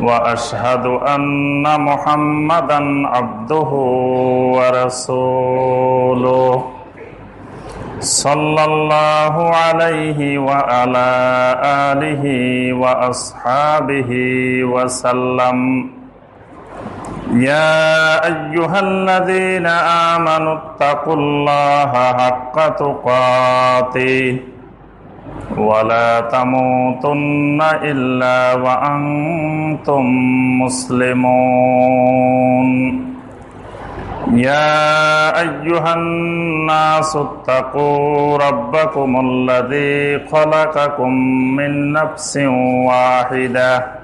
وأشهد أن محمدا عبده ورسوله صلى الله عليه وعلى آله وأصحابه وسلم. يا أيها الذين آمنوا اتقوا الله حق تقاته. ولا تموتن إلا وأنتم مسلمون. يا أيها الناس اتقوا ربكم الذي خلقكم من نفس واحدة.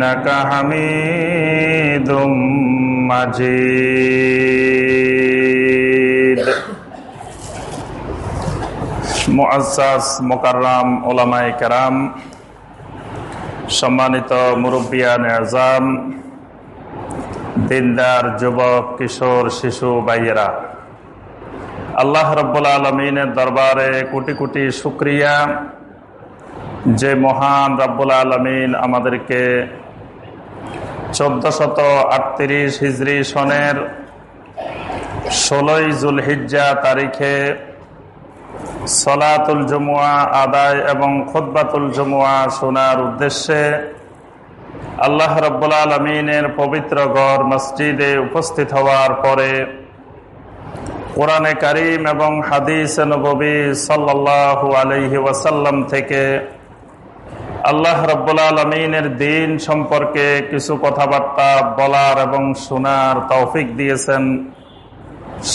إنك حميد مجيد মুআসাস মোকাররাম ওলামাই কেরাম সম্মানিত মুরব্বিয়ান আজাম দিনদার যুবক কিশোর শিশু বাইয়েরা আল্লাহ রব্বুল আলমিনের দরবারে কোটি কোটি শুক্রিয়া যে মহান রব্বুল আলমিন আমাদেরকে চোদ্দ শত আটত্রিশ হিজড়ি সনের ষোলোই জুল হিজ্জা তারিখে সলাতুল জমুয়া আদায় এবং খোদ্বাতুল জমুয়া শোনার উদ্দেশ্যে আল্লাহ রব্বুল আলমিনের পবিত্র গড় মসজিদে উপস্থিত হওয়ার পরে কোরআনে কারিম এবং হাদিস নবী সাল্লাহ আলহি ওয়াসাল্লাম থেকে আল্লাহ রব্বুল আলমিনের দিন সম্পর্কে কিছু কথাবার্তা বলার এবং শোনার তৌফিক দিয়েছেন।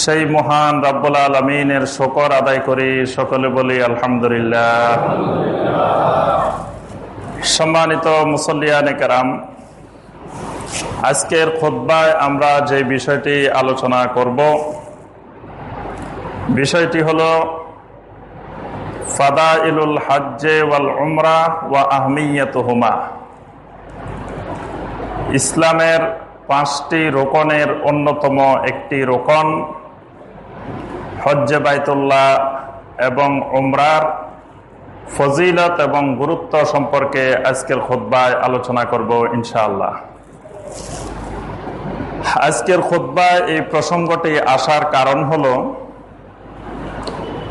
সেই মহান রব্বুল আলমিনের শকর আদায় করি, সকলে বলি আলহামদুলিল্লাহ। সম্মানিত মুসল্লিয়ান কারাম, আজকের খোদ্বায় আমরা যে বিষয়টি আলোচনা করব, বিষয়টি হল ফাদা ইলুল হাজ্জে ওয়াল উমরা ওয়া আহমিয়ত হুমা ইসলামের পাঁচটি রোকনের অন্যতম একটি রোকন হজ্জে বাইতুল্লাহ এবং উমরার ফজিলত এবং গুরুত্ব সম্পর্কে আজকের খোদ্বায় আলোচনা করব ইনশাআল্লাহ। আজকের খোদ্বায় এই প্রসঙ্গটি আসার কারণ হল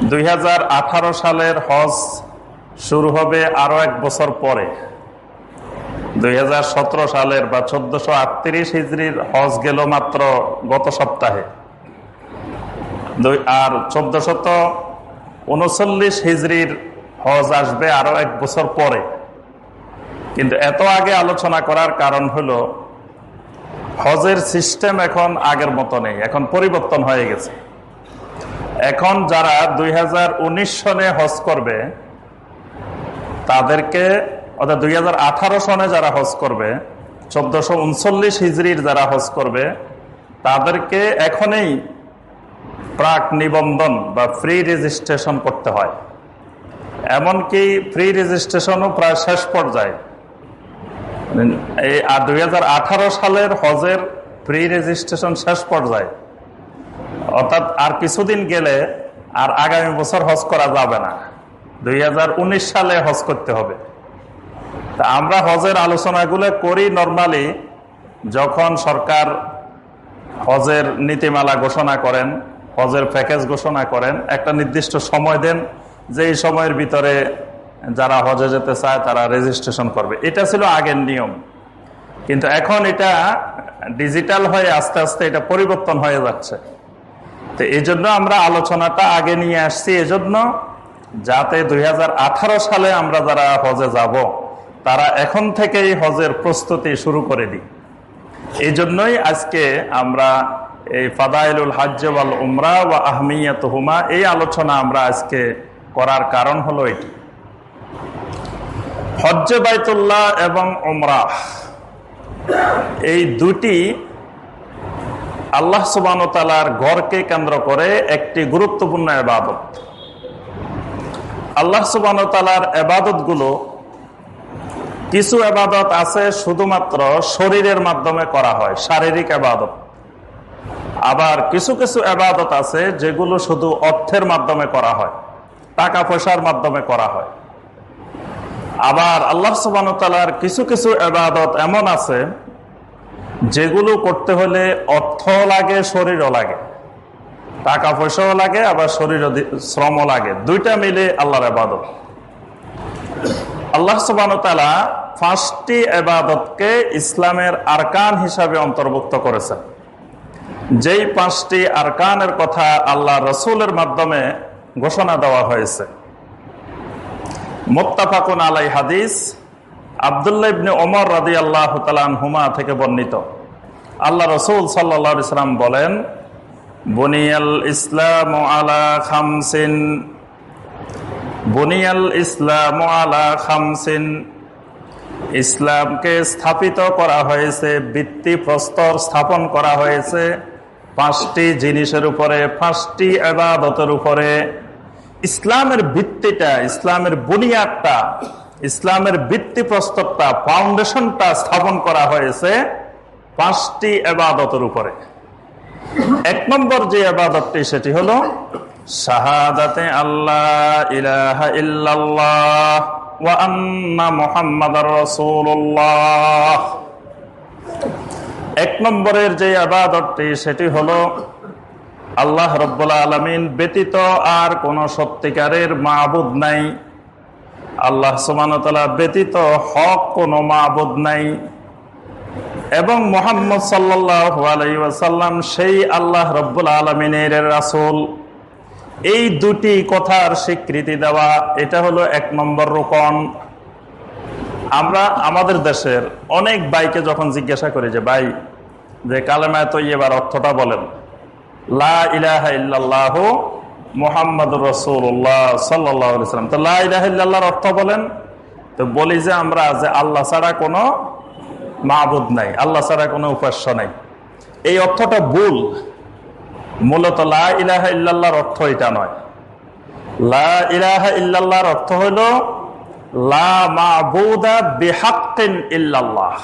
দুই হাজার আঠারো সালের হজ শুরু হবে আরও এক বছর পরে। দুই হাজার সতেরো সালের বা চোদ্দশো আটত্রিশ হিজড়ির হজ গেল মাত্র গত সপ্তাহে। আর চোদ্দশত উনচল্লিশ হিজড়ির হজ আসবে আরও এক বছর পরে। কিন্তু এত আগে আলোচনা করার কারণ হলো, হজের সিস্টেম এখন আগের মতো নেই, এখন পরিবর্তন হয়ে গেছে। এখন যারা দুই হাজার উনিশ সনে হজ করবে, তাদেরকে, অর্থাৎ দুই হাজার আঠারো সনে যারা হজ করবে, চোদ্দশো উনচল্লিশ হিজড়ির যারা হজ করবে, তাদেরকে এখনই প্রাক নিবন্ধন বা ফ্রি রেজিস্ট্রেশন করতে হয়। এমনকি ফ্রি রেজিস্ট্রেশনও প্রায় শেষ পর্যায়ে। এই দুই সালের হজের ফ্রি রেজিস্ট্রেশন শেষ পর্যায়ে। অর্থাৎ আর কিছুদিন গেলে আর আগামী বছর হজ করা যাবে না। দুই হাজার উনিশ সালে হজ করতে হবে। তা আমরা হজের আলোচনাগুলো করি নর্মালি যখন সরকার হজের নীতিমালা ঘোষণা করেন, হজের প্যাকেজ ঘোষণা করেন, একটা নির্দিষ্ট সময় দেন যে এই সময়ের ভিতরে যারা হজে যেতে চায় তারা রেজিস্ট্রেশন করবে। এটা ছিল আগের নিয়ম। কিন্তু এখন এটা ডিজিটাল হয়ে আস্তে আস্তে এটা পরিবর্তন হয়ে যাচ্ছে। তো এই জন্য আমরা আলোচনাটা আগে নিয়ে আসছি। এজন্য যাতে দুই হাজার আঠারো সালে আমরা যারা হজে যাব, তারা এখন থেকেই হজের প্রস্তুতি শুরু করে দিই। এই জন্যই আজকে আমরা এই ফাদাইলুল হাজ্জাল উমরা বা আহমিয়াত হুমা এই আলোচনা আমরা আজকে করার কারণ হলো এটি। হজ্জে বাইতুল্লাহ এবং উমরা, এই দুটি আল্লাহ সুবানতালার গড়কে কেন্দ্র করে একটি গুরুত্বপূর্ণ এবাদত আল্লাহ সুবানতালার এবাদতগুলো কিছু এবাদত আছে শুধুমাত্র শরীরের মাধ্যমে করা হয়, শারীরিক এবাদত আবার কিছু কিছু এবাদত আছে যেগুলো শুধু অর্থের মাধ্যমে করা হয় টাকা পয়সার মাধ্যমে করা হয়। আবার আল্লাহ সুবানতালার কিছু কিছু এবাদত এমন আছে যেগুলো করতে হলে অর্থ লাগে, শরীরও লাগে। টাকা পয়সাও লাগে, আবার শরীর শ্রমও লাগে। দুইটা মিলে আল্লাহর আবাদত আল্লাহ সুবানতালা পাঁচটি এবাদতকে ইসলামের আরকান হিসাবে অন্তর্ভুক্ত করেছেন। যেই পাঁচটি আরকানের কথা আল্লাহ রসুলের মাধ্যমে ঘোষণা দেওয়া হয়েছে। মোত্তাফাকুন আলাই হাদিস, আবদুল্লাহ ইবনে ওমর রাদি আল্লাহ হুমা থেকে বর্ণিত। আল্লাহ রসুল সাল্লা ইসলাম বলেন, বনিয়াল ইসলাম আলা খামসিন, বনিয়াল ইসলাম আলা খামসিন, ইসলামকে স্থাপিত করা হয়েছে বৃত্তি প্রস্তর স্থাপন করা হয়েছে, পাঁচটি জিনিসের উপরে, পাঁচটি আবাদতের উপরে। ইসলামের ভিত্তিটা, ইসলামের বুনিয়াদটা, ইসলামের ভিত্তি প্রস্তরটা ফাউন্ডেশনটা স্থাপন করা হয়েছে পাঁচটি আবাদতের উপরে। এক নম্বর যে আবাদতটি সেটি হল শাহাদাতে আল্লাহ ইলাহা ইল্লাল্লাহ ওয়া আন্না মুহাম্মাদার এক নম্বরের যে আবাদতটি সেটি হলো আল্লাহ রব্বুল্লা আলমিন ব্যতীত আর কোন সত্যিকারের মাহবুদ নাই। আল্লাহ সুমানতলা ব্যতীত হক কোন মাহবুদ নাই। এবং মোহাম্মদ সাল্লাম সেই আল্লাহ রব্বুল আলমিনের রাসুল। এই দুটি কথার স্বীকৃতি দেওয়া, এটা হলো এক নম্বর রোকন। আমরা আমাদের দেশের অনেক বাইকে যখন জিজ্ঞাসা করি যে, ভাই, যে কালেমায় তো এবার অর্থটা বলেন, লা ইলাহা ইল্লাল্লাহ মোহাম্মদ রসুল্লাহ সাল্লাম তো লাহ ইল্লাহর অর্থ বলেন? তো বলি যে আমরা যে আল্লাহ ছাড়া কোনো মাহবুদ নাই, আল্লাহ ছাড়া কোনো উপাস্য নাই। এই অর্থটা ভুল। মূলত লা ইলাহা ইল্লাল্লাহর অর্থ এটা নয়। লা ইলাহা ইল্লাল্লাহর অর্থ হইল লা মাহবুদা বেহাক্কিন ইল্লাল্লাহ।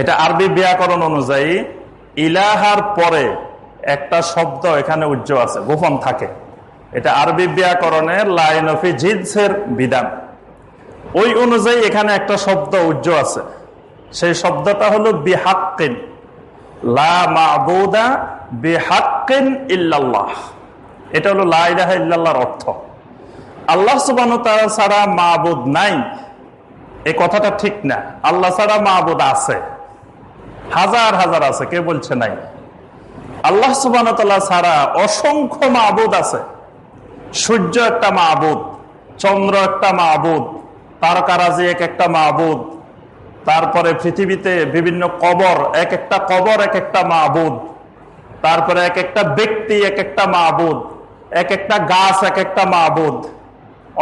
এটা আরবি ব্যাকরণ অনুযায়ী, ইলাহার পরে একটা শব্দ এখানে উজ্জ্ব আছে, গোপন থাকে। এটা আরবি ব্যাকরণের লাইন অফ জিন্সের বিধান। ওই অনুযায়ী এখানে একটা শব্দ উজ্জ্ব আছে। সেই শব্দটা হলো বিহাক্কিন। লা মাবুদা বিহাক্কিন ইল্লাল্লাহ। এটা হলো লাইলাহ ইল্লাল্লাহর অর্থ। ছাড়া নাই। কথাটা ঠিক না। আল্লাহ ছাড়া আছে। হাজার হাজার আছে কে বলছে নাই। আল্লাহ সুবান ছাড়া অসংখ্য মাহবুদ আছে। সূর্য একটা মাহবুদ চন্দ্র একটা মাহবুদ তারকারাজি এক একটা মাহবুদ তারপরে পৃথিবীতে বিভিন্ন কবর, এক একটা কবর, এক একটা মাহবুদ তারপরে এক একটা ব্যক্তি, এক একটা মাহবুদ এক একটা গাছ, এক একটা মাহবুদ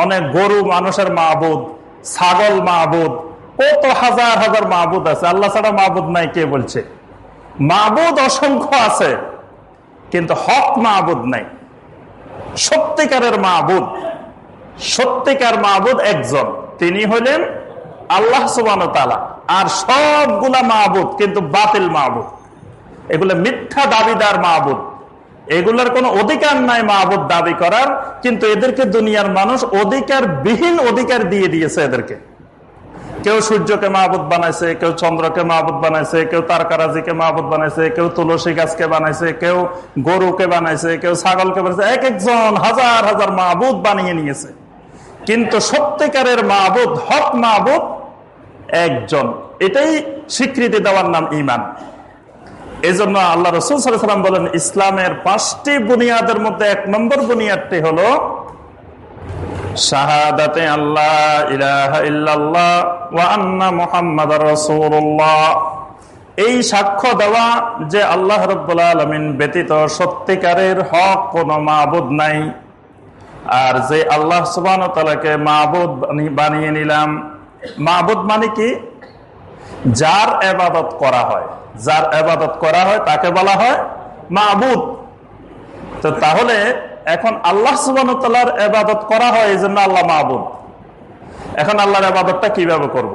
অনেক গরু মানুষের মাহবুদ ছাগল মাহবুদ কত হাজার হাজার মাহবুদ আছে। আল্লাহ ছাড়া মাহবুদ নাই, কে বলছে? মাহবুদ অসংখ্য আছে, কিন্তু হক মাহবুদ নাই। সত্যিকারের মাহবুদ সত্যিকার মাহবুদ একজন। তিনি হলেন আল্লাহ সুবান আর সবগুলা মাহবুদ কিন্তু বাতিল মাহবুদ এগুলো মিথ্যা দাবিদার মাহবুদ এগুলোর কোনো অধিকার নাই মাহবুদ দাবি করার, কিন্তু এদেরকে দুনিয়ার মানুষ অধিকার বিহীন অধিকার দিয়ে দিয়েছে এদেরকে। কেউ সূর্যকে মাহবুদ বানাইছে, কেউ চন্দ্রকে মাহবুদ বানাইছে, কেউ তারকারাজিকে মাহবুদ বানাইছে, কেউ তুলসী গাছকে বানাইছে, কেউ গরুকে বানাইছে, কেউ ছাগলকে বানাইছে, এক একজন হাজার হাজার মাহবুদ বানিয়ে নিয়েছে। কিন্তু সত্যিকারের মাহবুদ হক মাহবুদ একজন। এটাই স্বীকৃতি দেওয়ার নাম ইমান এই জন্য আল্লাহ রসুল সাল্লাম বলেন, ইসলামের পাঁচটি বুনিয়াদের মধ্যে এক নম্বর বুনিয়াদটি হলো শাহাদাতে আল্লাহ ইলাহা ইল্লাল্লাহ ওয়া আন্না মুহাম্মাদ রাসূলুল্লাহ। এই সাক্ষ্য দেওয়া যে আল্লাহ রব্বুল আলমিন ব্যতীত সত্যিকারের হক কোন মাহবুদ নাই। আর যে আল্লাহ সুবান তালাকে মাহবুদ বানিয়ে নিলাম মাহবুদ মানে কি? যার এবাদত করা হয়। যার এবাদত করা হয়, তাকে বলা হয় মাহবুদ তো তাহলে এখন আল্লাহ সুবানতাল্লাহর এবাদত করা হয় এই জন্য আল্লাহ মাহবুদ এখন আল্লাহর এবাদতটা কীভাবে করব।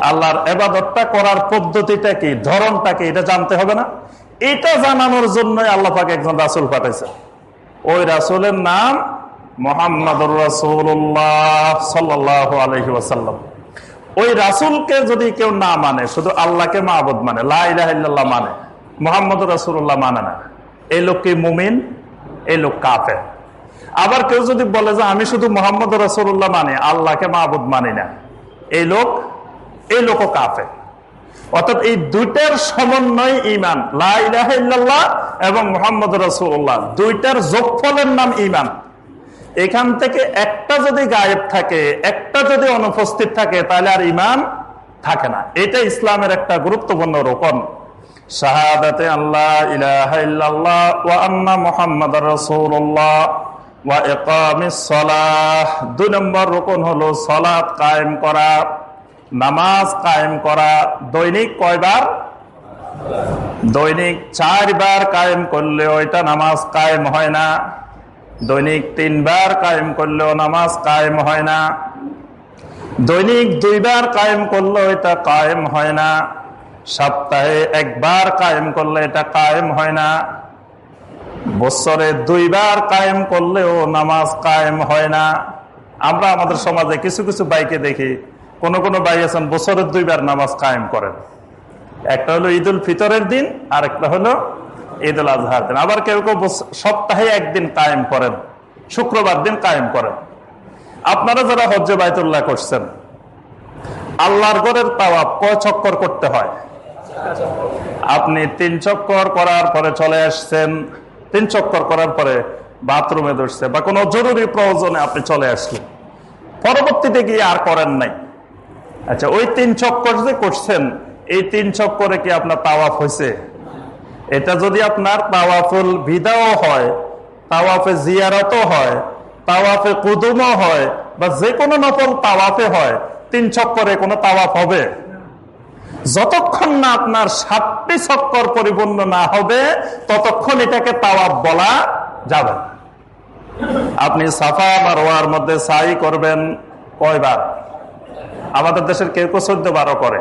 আল্লাহর এবাদতটা করার পদ্ধতিটা কি, ধরনটা কি, এটা জানতে হবে না? এটা জানানোর জন্যই আল্লাহ পাকে একজন রাসুল পাঠাইছে ওই রাসুলের নাম মোহাম্মদুর রাসুল্লাহ সাল্লাহ আলহি ওয়াসাল্লাম। ওই রাসুলকে যদি কেউ না মানে শুধু আল্লাহকে মাহবুদ মানে লাহ মানে মোহাম্মদ রাসুল্লাহ মানে না। এই লোক কি মুমিন? এই লোক কাফে আবার কেউ যদি বলে যে আমি শুধু মোহাম্মদ রসুল্লাহ মানে আল্লাহকে মাহবুদ মানি না, এই লোক, এই লোকও কাফে অর্থাৎ এই দুইটার সমন্বয় ইমান লাহ এবং মোহাম্মদ রসুল্লাহ দুইটার যোগফলের নাম ইমান এখান থেকে একটা যদি গায়েব থাকে, একটা যদি অনুপস্থিত থাকে, তাহলে আর ইমান থাকে না। এটা ইসলামের একটা গুরুত্বপূর্ণ রোপণ শাহাদাতে আল্লাহ ইলাহা ইল্লাল্লাহ ওয়া আন্না মুহাম্মাদার রাসূলুল্লাহ ওয়া ইকামিস সালাহ। দুই নম্বর রকম হলো সালাত কায়েম করা, নামাজ কায়েম করা। দৈনিক কয়বার? দৈনিক চারবার কায়েম করলেও ওইটা নামাজ কায়েম হয় না। দৈনিক তিনবার কায়েম করলেও নামাজ কায়েম হয় না। দৈনিক দুইবার কায়েম করলেও এটা কায়েম হয় না। সপ্তাহে একবার কায়েম করলে এটা কায়েম হয় না। বছরে দুইবার কায়েম করলেও নামাজ কায়েম হয় না। আমরা আমাদের সমাজে কিছু কিছু বাইকে দেখি, কোন কোন ভাই আছেন বছরের দুইবার নামাজ কায়েম করেন। একটা হলো ঈদ উল ফিতরের দিন আর একটা হলো ঈদ উল আজহার দিন আবার কেউ কেউ সপ্তাহে একদিন কায়েম করেন। শুক্রবার দিন কায়েম করেন। আপনারা যারা হজ্জে বাইতুল্লাহ করছেন, আল্লাহর গড়ের তাওয়া কয় চক্কর করতে হয়? আপনি তিন চক্কর করার পরে চলে আসছেন, তিন চক্কর করার পরে বাথরুমে ধরছে বা কোনো জরুরি প্রয়োজনে আপনি চলে আসলেন। পরবর্তীতে গিয়ে আর করেন নাই। আচ্ছা ওই তিন চক্কর যে করছেন, এই তিন চক্করে কি আপনার তাওয়াফ হয়েছে? এটা যদি আপনার তাওয়াফুল বিদাও হয়, তাওয়াফে জিয়ারতও হয়, তাওয়াফে কুদুমও হয়, বা যে কোনো নকল তাওয়াফে হয়, তিন চক্করে কোনো তাওয়াফ হবে? যতক্ষণ না আপনার সাতটি চক্কর পরিপূর্ণ না হবে, ততক্ষণ এটাকে তাওয়াব বলা যাবে আপনি সাফা মারোয়ার মধ্যে সাই করবেন কয়বার? আমাদের দেশের কেউ কেউ চোদ্দ বারো করে।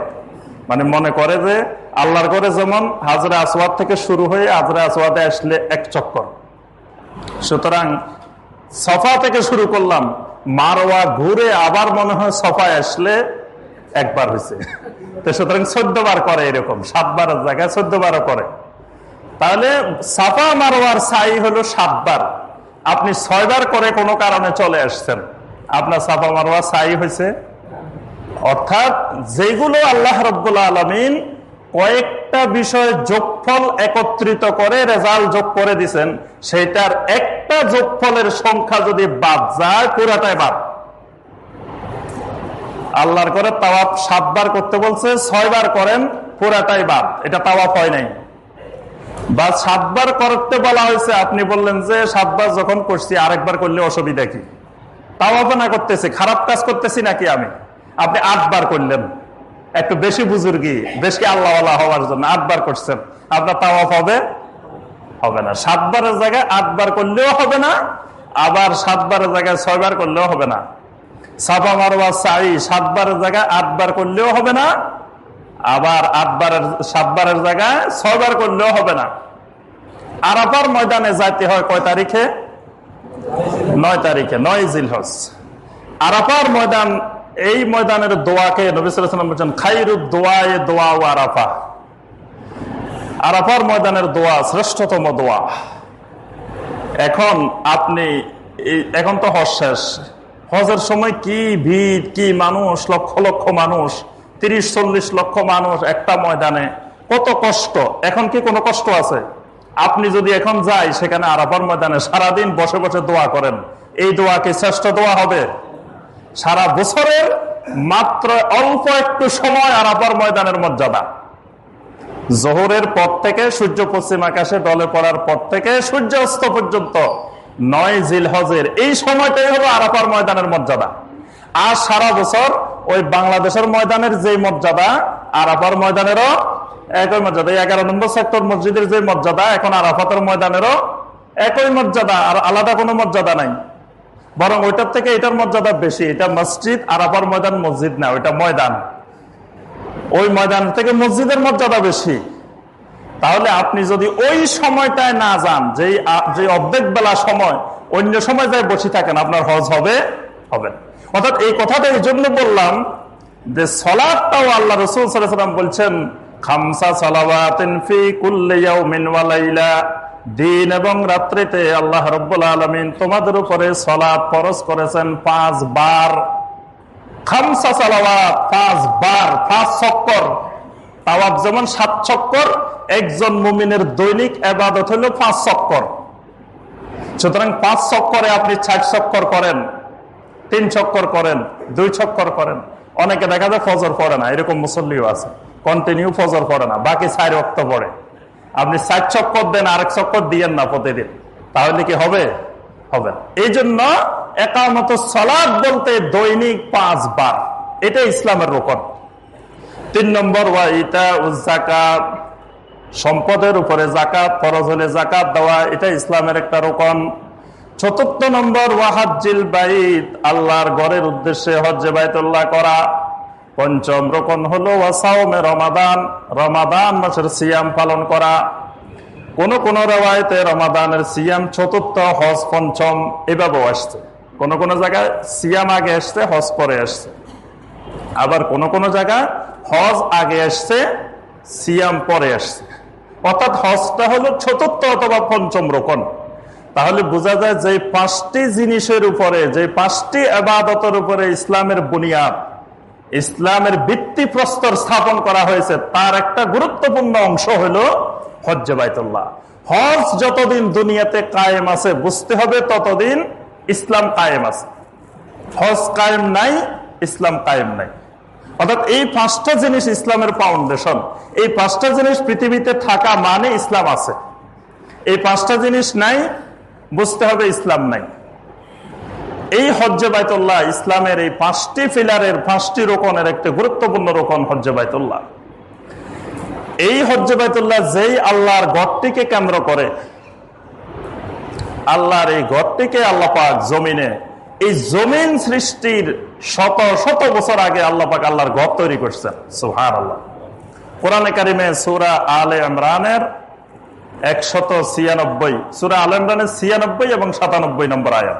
মানে মনে করে যে আল্লাহর করে যেমন হাজরা আসওয়াদ থেকে শুরু হয়ে হাজরা আসওয়াদে আসলে এক চক্কর। সুতরাং সফা থেকে শুরু করলাম মারোয়া ঘুরে আবার মনে হয় সফায় আসলে একবার হয়েছে। তো সুতরাং চোদ্দ বার করে এরকম, সাতবার জায়গায় চোদ্দ বারও করে। তাহলে সাফা মারোয়ার সাই হলো সাতবার। আপনি ছয়বার করে কোনো কারণে চলে আসছেন। আপনার সাফা মারোয়া সাই হয়েছে অর্থাৎ যেগুলো আল্লাহ রব্বুল্লা আলমিন কয়েকটা বিষয় যোগফল একত্রিত করে রেজাল্ট যোগ করে দিছেন সেটার একটা যোগফলের সংখ্যা যদি বাদ যায়, পুরাটাই বাদ। আল্লাহর করে তাওয়াফ সাতবার করতে বলছে, ছয়বার করেন, পুরাটাই বাদ। এটা তাওয়াপ হয় নাই। বা সাতবার করতে বলা হয়েছে, আপনি বললেন যে সাতবার যখন করছি, আরেকবার করলে অসুবিধা কি? তাওয়াফ না করতেছি, খারাপ কাজ করতেছি নাকি আমি? আপনি আটবার করলেন। একটু বেশি বুজুর্গি, বেশি আল্লাহ হওয়ার জন্য আটবার করছেন। আপনার তাওয়াফ হবে? হবে না। সাতবারের জায়গায় আটবার করলেও হবে না, আবার সাতবারের জায়গায় ছয়বার করলেও হবে না। সাফা মারোয়া সাই সাতবারের জায়গায় আটবার করলেও হবে না, আবার আটবারের সাতবারের জায়গায় ছয়বার করলেও হবে না। আরাফার ময়দানে যাইতে হয় কয় তারিখে? নয় তারিখে, নয় জিলহস আরাফার ময়দান এই ময়দানের দোয়াকে নবিসাম বলছেন, খাইরুদ দোয়ায় দোয়া ও আরাফা। আরাফার ময়দানের দোয়া শ্রেষ্ঠতম দোয়া। এখন আপনি এখন তো হজ শেষ। হজের সময় কি ভিড়, কি মানুষ, লক্ষ লক্ষ মানুষ, তিরিশ, চল্লিশ লক্ষ মানুষ একটা ময়দানে, কত কষ্ট। এখন কি কোনো কষ্ট আছে? আপনি যদি এখন যাই, সেখানে আরাফার ময়দানে সারাদিন বসে বসে দোয়া করেন। এই দোয়া কি শ্রেষ্ঠ দোয়া হবে? সারা বছরের মাত্র অল্প একটু সময় আরাফার ময়দানের মর্যাদা। জোহরের পর থেকে সূর্য পশ্চিম আকাশে ডলে পড়ার পর থেকে সূর্য অস্ত পর্যন্ত নয় জিল হজের এই সময়টাই হলো আরাফার ময়দানের মর্যাদা। আর সারা বছর ওই বাংলাদেশের ময়দানের যে মর্যাদা, আরাফার ময়দানেরও একই মর্যাদা। এগারো নম্বর সেক্টর মসজিদের যে মর্যাদা, এখন আরাফাতের ময়দানেরও একই মর্যাদা, আর আলাদা কোনো মর্যাদা নাই। বরং ওইটার থেকে এটার মর্যাদা বেশি। এটা মসজিদ আরাফার ময়দান মসজিদ না, ওইটা ময়দান। ওই ময়দান থেকে মসজিদের মর্যাদা বেশি। তাহলে আপনি যদি ওই সময়টায় না যান যে যে অর্ধেক বেলা সময়, অন্য সময় যাই বসে থাকেন, আপনার হজ হবে হবে অর্থাৎ এই কথাটা এই জন্য বললাম যে সলাদটাও আল্লাহ রসুল সাল্লাম বলছেন, খামসা সালাওয়াতিন ফি কুল্লিয়াউমিন ওয়া লাইলা। দিন এবং রাত্রিতে আল্লাহ রব্বুল আলমিন তোমাদের উপরে সলাদ ফরজ করেছেন পাঁচ বার খামসা সালাওয়াত পাঁচ বার পাঁচ চক্কর তাওয়াব যেমন সাত চক্কর একজন মুমিনের দৈনিক এবাদত হলো পাঁচ চক্কর সুতরাং পাঁচ চক্করে আপনি ষাট চক্কর করেন, তিন চক্কর করেন, দুই চক্কর করেন। অনেকে দেখা যায় ফজর পড়ে না, এরকম মুসল্লিও আছে। কন্টিনিউ ফজর পড়ে না, বাকি চার রক্ত পড়ে। আপনি ষাট চক্কর দেন, আরেক চক্কর দিয়েন না প্রতিদিন। তাহলে কি হবে? হবে এই জন্য একামত সলাদ বলতে দৈনিক পাঁচ বার এটা ইসলামের রোকন। তিন নম্বর জাকাত সম্পদের উপরে জাকাত ফরজ হলে জাকাত দেওয়া, এটা ইসলামের একটা রোকন। চতুর্থ নম্বর ওয়াহাজিল আল্লাহর গড়ের উদ্দেশ্যে হজ্জে বাইতুল্লাহ করা। পঞ্চম রোকন হলো রমাদান। রমাদান মাসের সিয়াম পালন করা। কোন কোন রেওয়ায়তে রমাদানের সিয়াম চতুর্থ, হজ পঞ্চম এভাবেও আসছে। কোন কোন জায়গায় সিয়াম আগে আসছে, হজ পরে আসছে। আবার কোন কোন জায়গায় হজ আগে আসছে, সিয়াম পরে আসছে। অর্থাৎ হজটা হলো চতুর্থ অথবা পঞ্চম রোকন। তাহলে বোঝা যায় যে পাঁচটি জিনিসের উপরে, যে পাঁচটি আবাদতের উপরে ইসলামের বুনিয়াদ ইসলামের ভিত্তি প্রস্তর স্থাপন করা হয়েছে, তার একটা গুরুত্বপূর্ণ অংশ হলো হজ্জে বাইতুল্লাহ। হজ যতদিন দুনিয়াতে কায়েম আছে, বুঝতে হবে ততদিন ইসলাম কায়েম আছে। হজ কায়েম নাই, ইসলাম কায়েম নাই। অর্থাৎ এই পাঁচটা জিনিস ইসলামের ফাউন্ডেশন এই পাঁচটা জিনিস পৃথিবীতে থাকা মানে ইসলাম আছে। এই পাঁচটা জিনিস নাই, বুঝতে হবে ইসলাম নাই। এই হজ্জে বাইতুল্লাহ ইসলামের এই পাঁচটি ফিলারের, পাঁচটি রোকনের একটি গুরুত্বপূর্ণ রোকন হজ্জে বাইতুল্লাহ। এই হজ্জে বাইতুল্লাহ যেই আল্লাহর গড়টিকে কেন্দ্র করে, আল্লাহর এই গড়টিকে আল্লাহ পাক জমিনে, এই জমিন সৃষ্টির শত শত বছর আগে আল্লাহ পাক আল্লাহর গড় তৈরি করছেন। সুহার আল্লাহ কোরআনে কারিমে সুরা আলে ইমরানের একশত ছিয়ানব্বই, সুরা আল ইমরানের ছিয়ানব্বই এবং সাতানব্বই নম্বর আয়াত।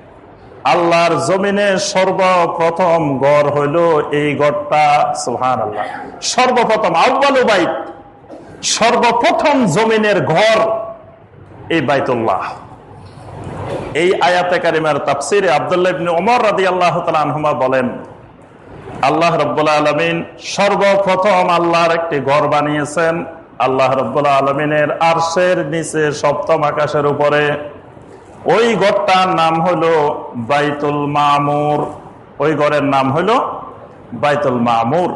আল্লাহর জমিনে সর্বপ্রথম গড় হইল এই গড়টা সুহান আল্লাহ সর্বপ্রথম আউ্বালু বাইত, সর্বপ্রথম জমিনের ঘর এই বাইতুল্লাহ। এই আয়াতে কারিমার তাফসিরে আবদুল্লাহ ওমর রাদি আল্লাহ আনহুমা বলেন, আল্লাহ রব্বুল্লা আলমিন সর্বপ্রথম আল্লাহর একটি ঘর বানিয়েছেন। আল্লাহ রব্বুল্লা আলমিনের আরশের নিচে সপ্তম আকাশের উপরে ওই গড়টার নাম হলো বাইতুল মামুর। ওই গড়ের নাম হলো বাইতুল মামুর।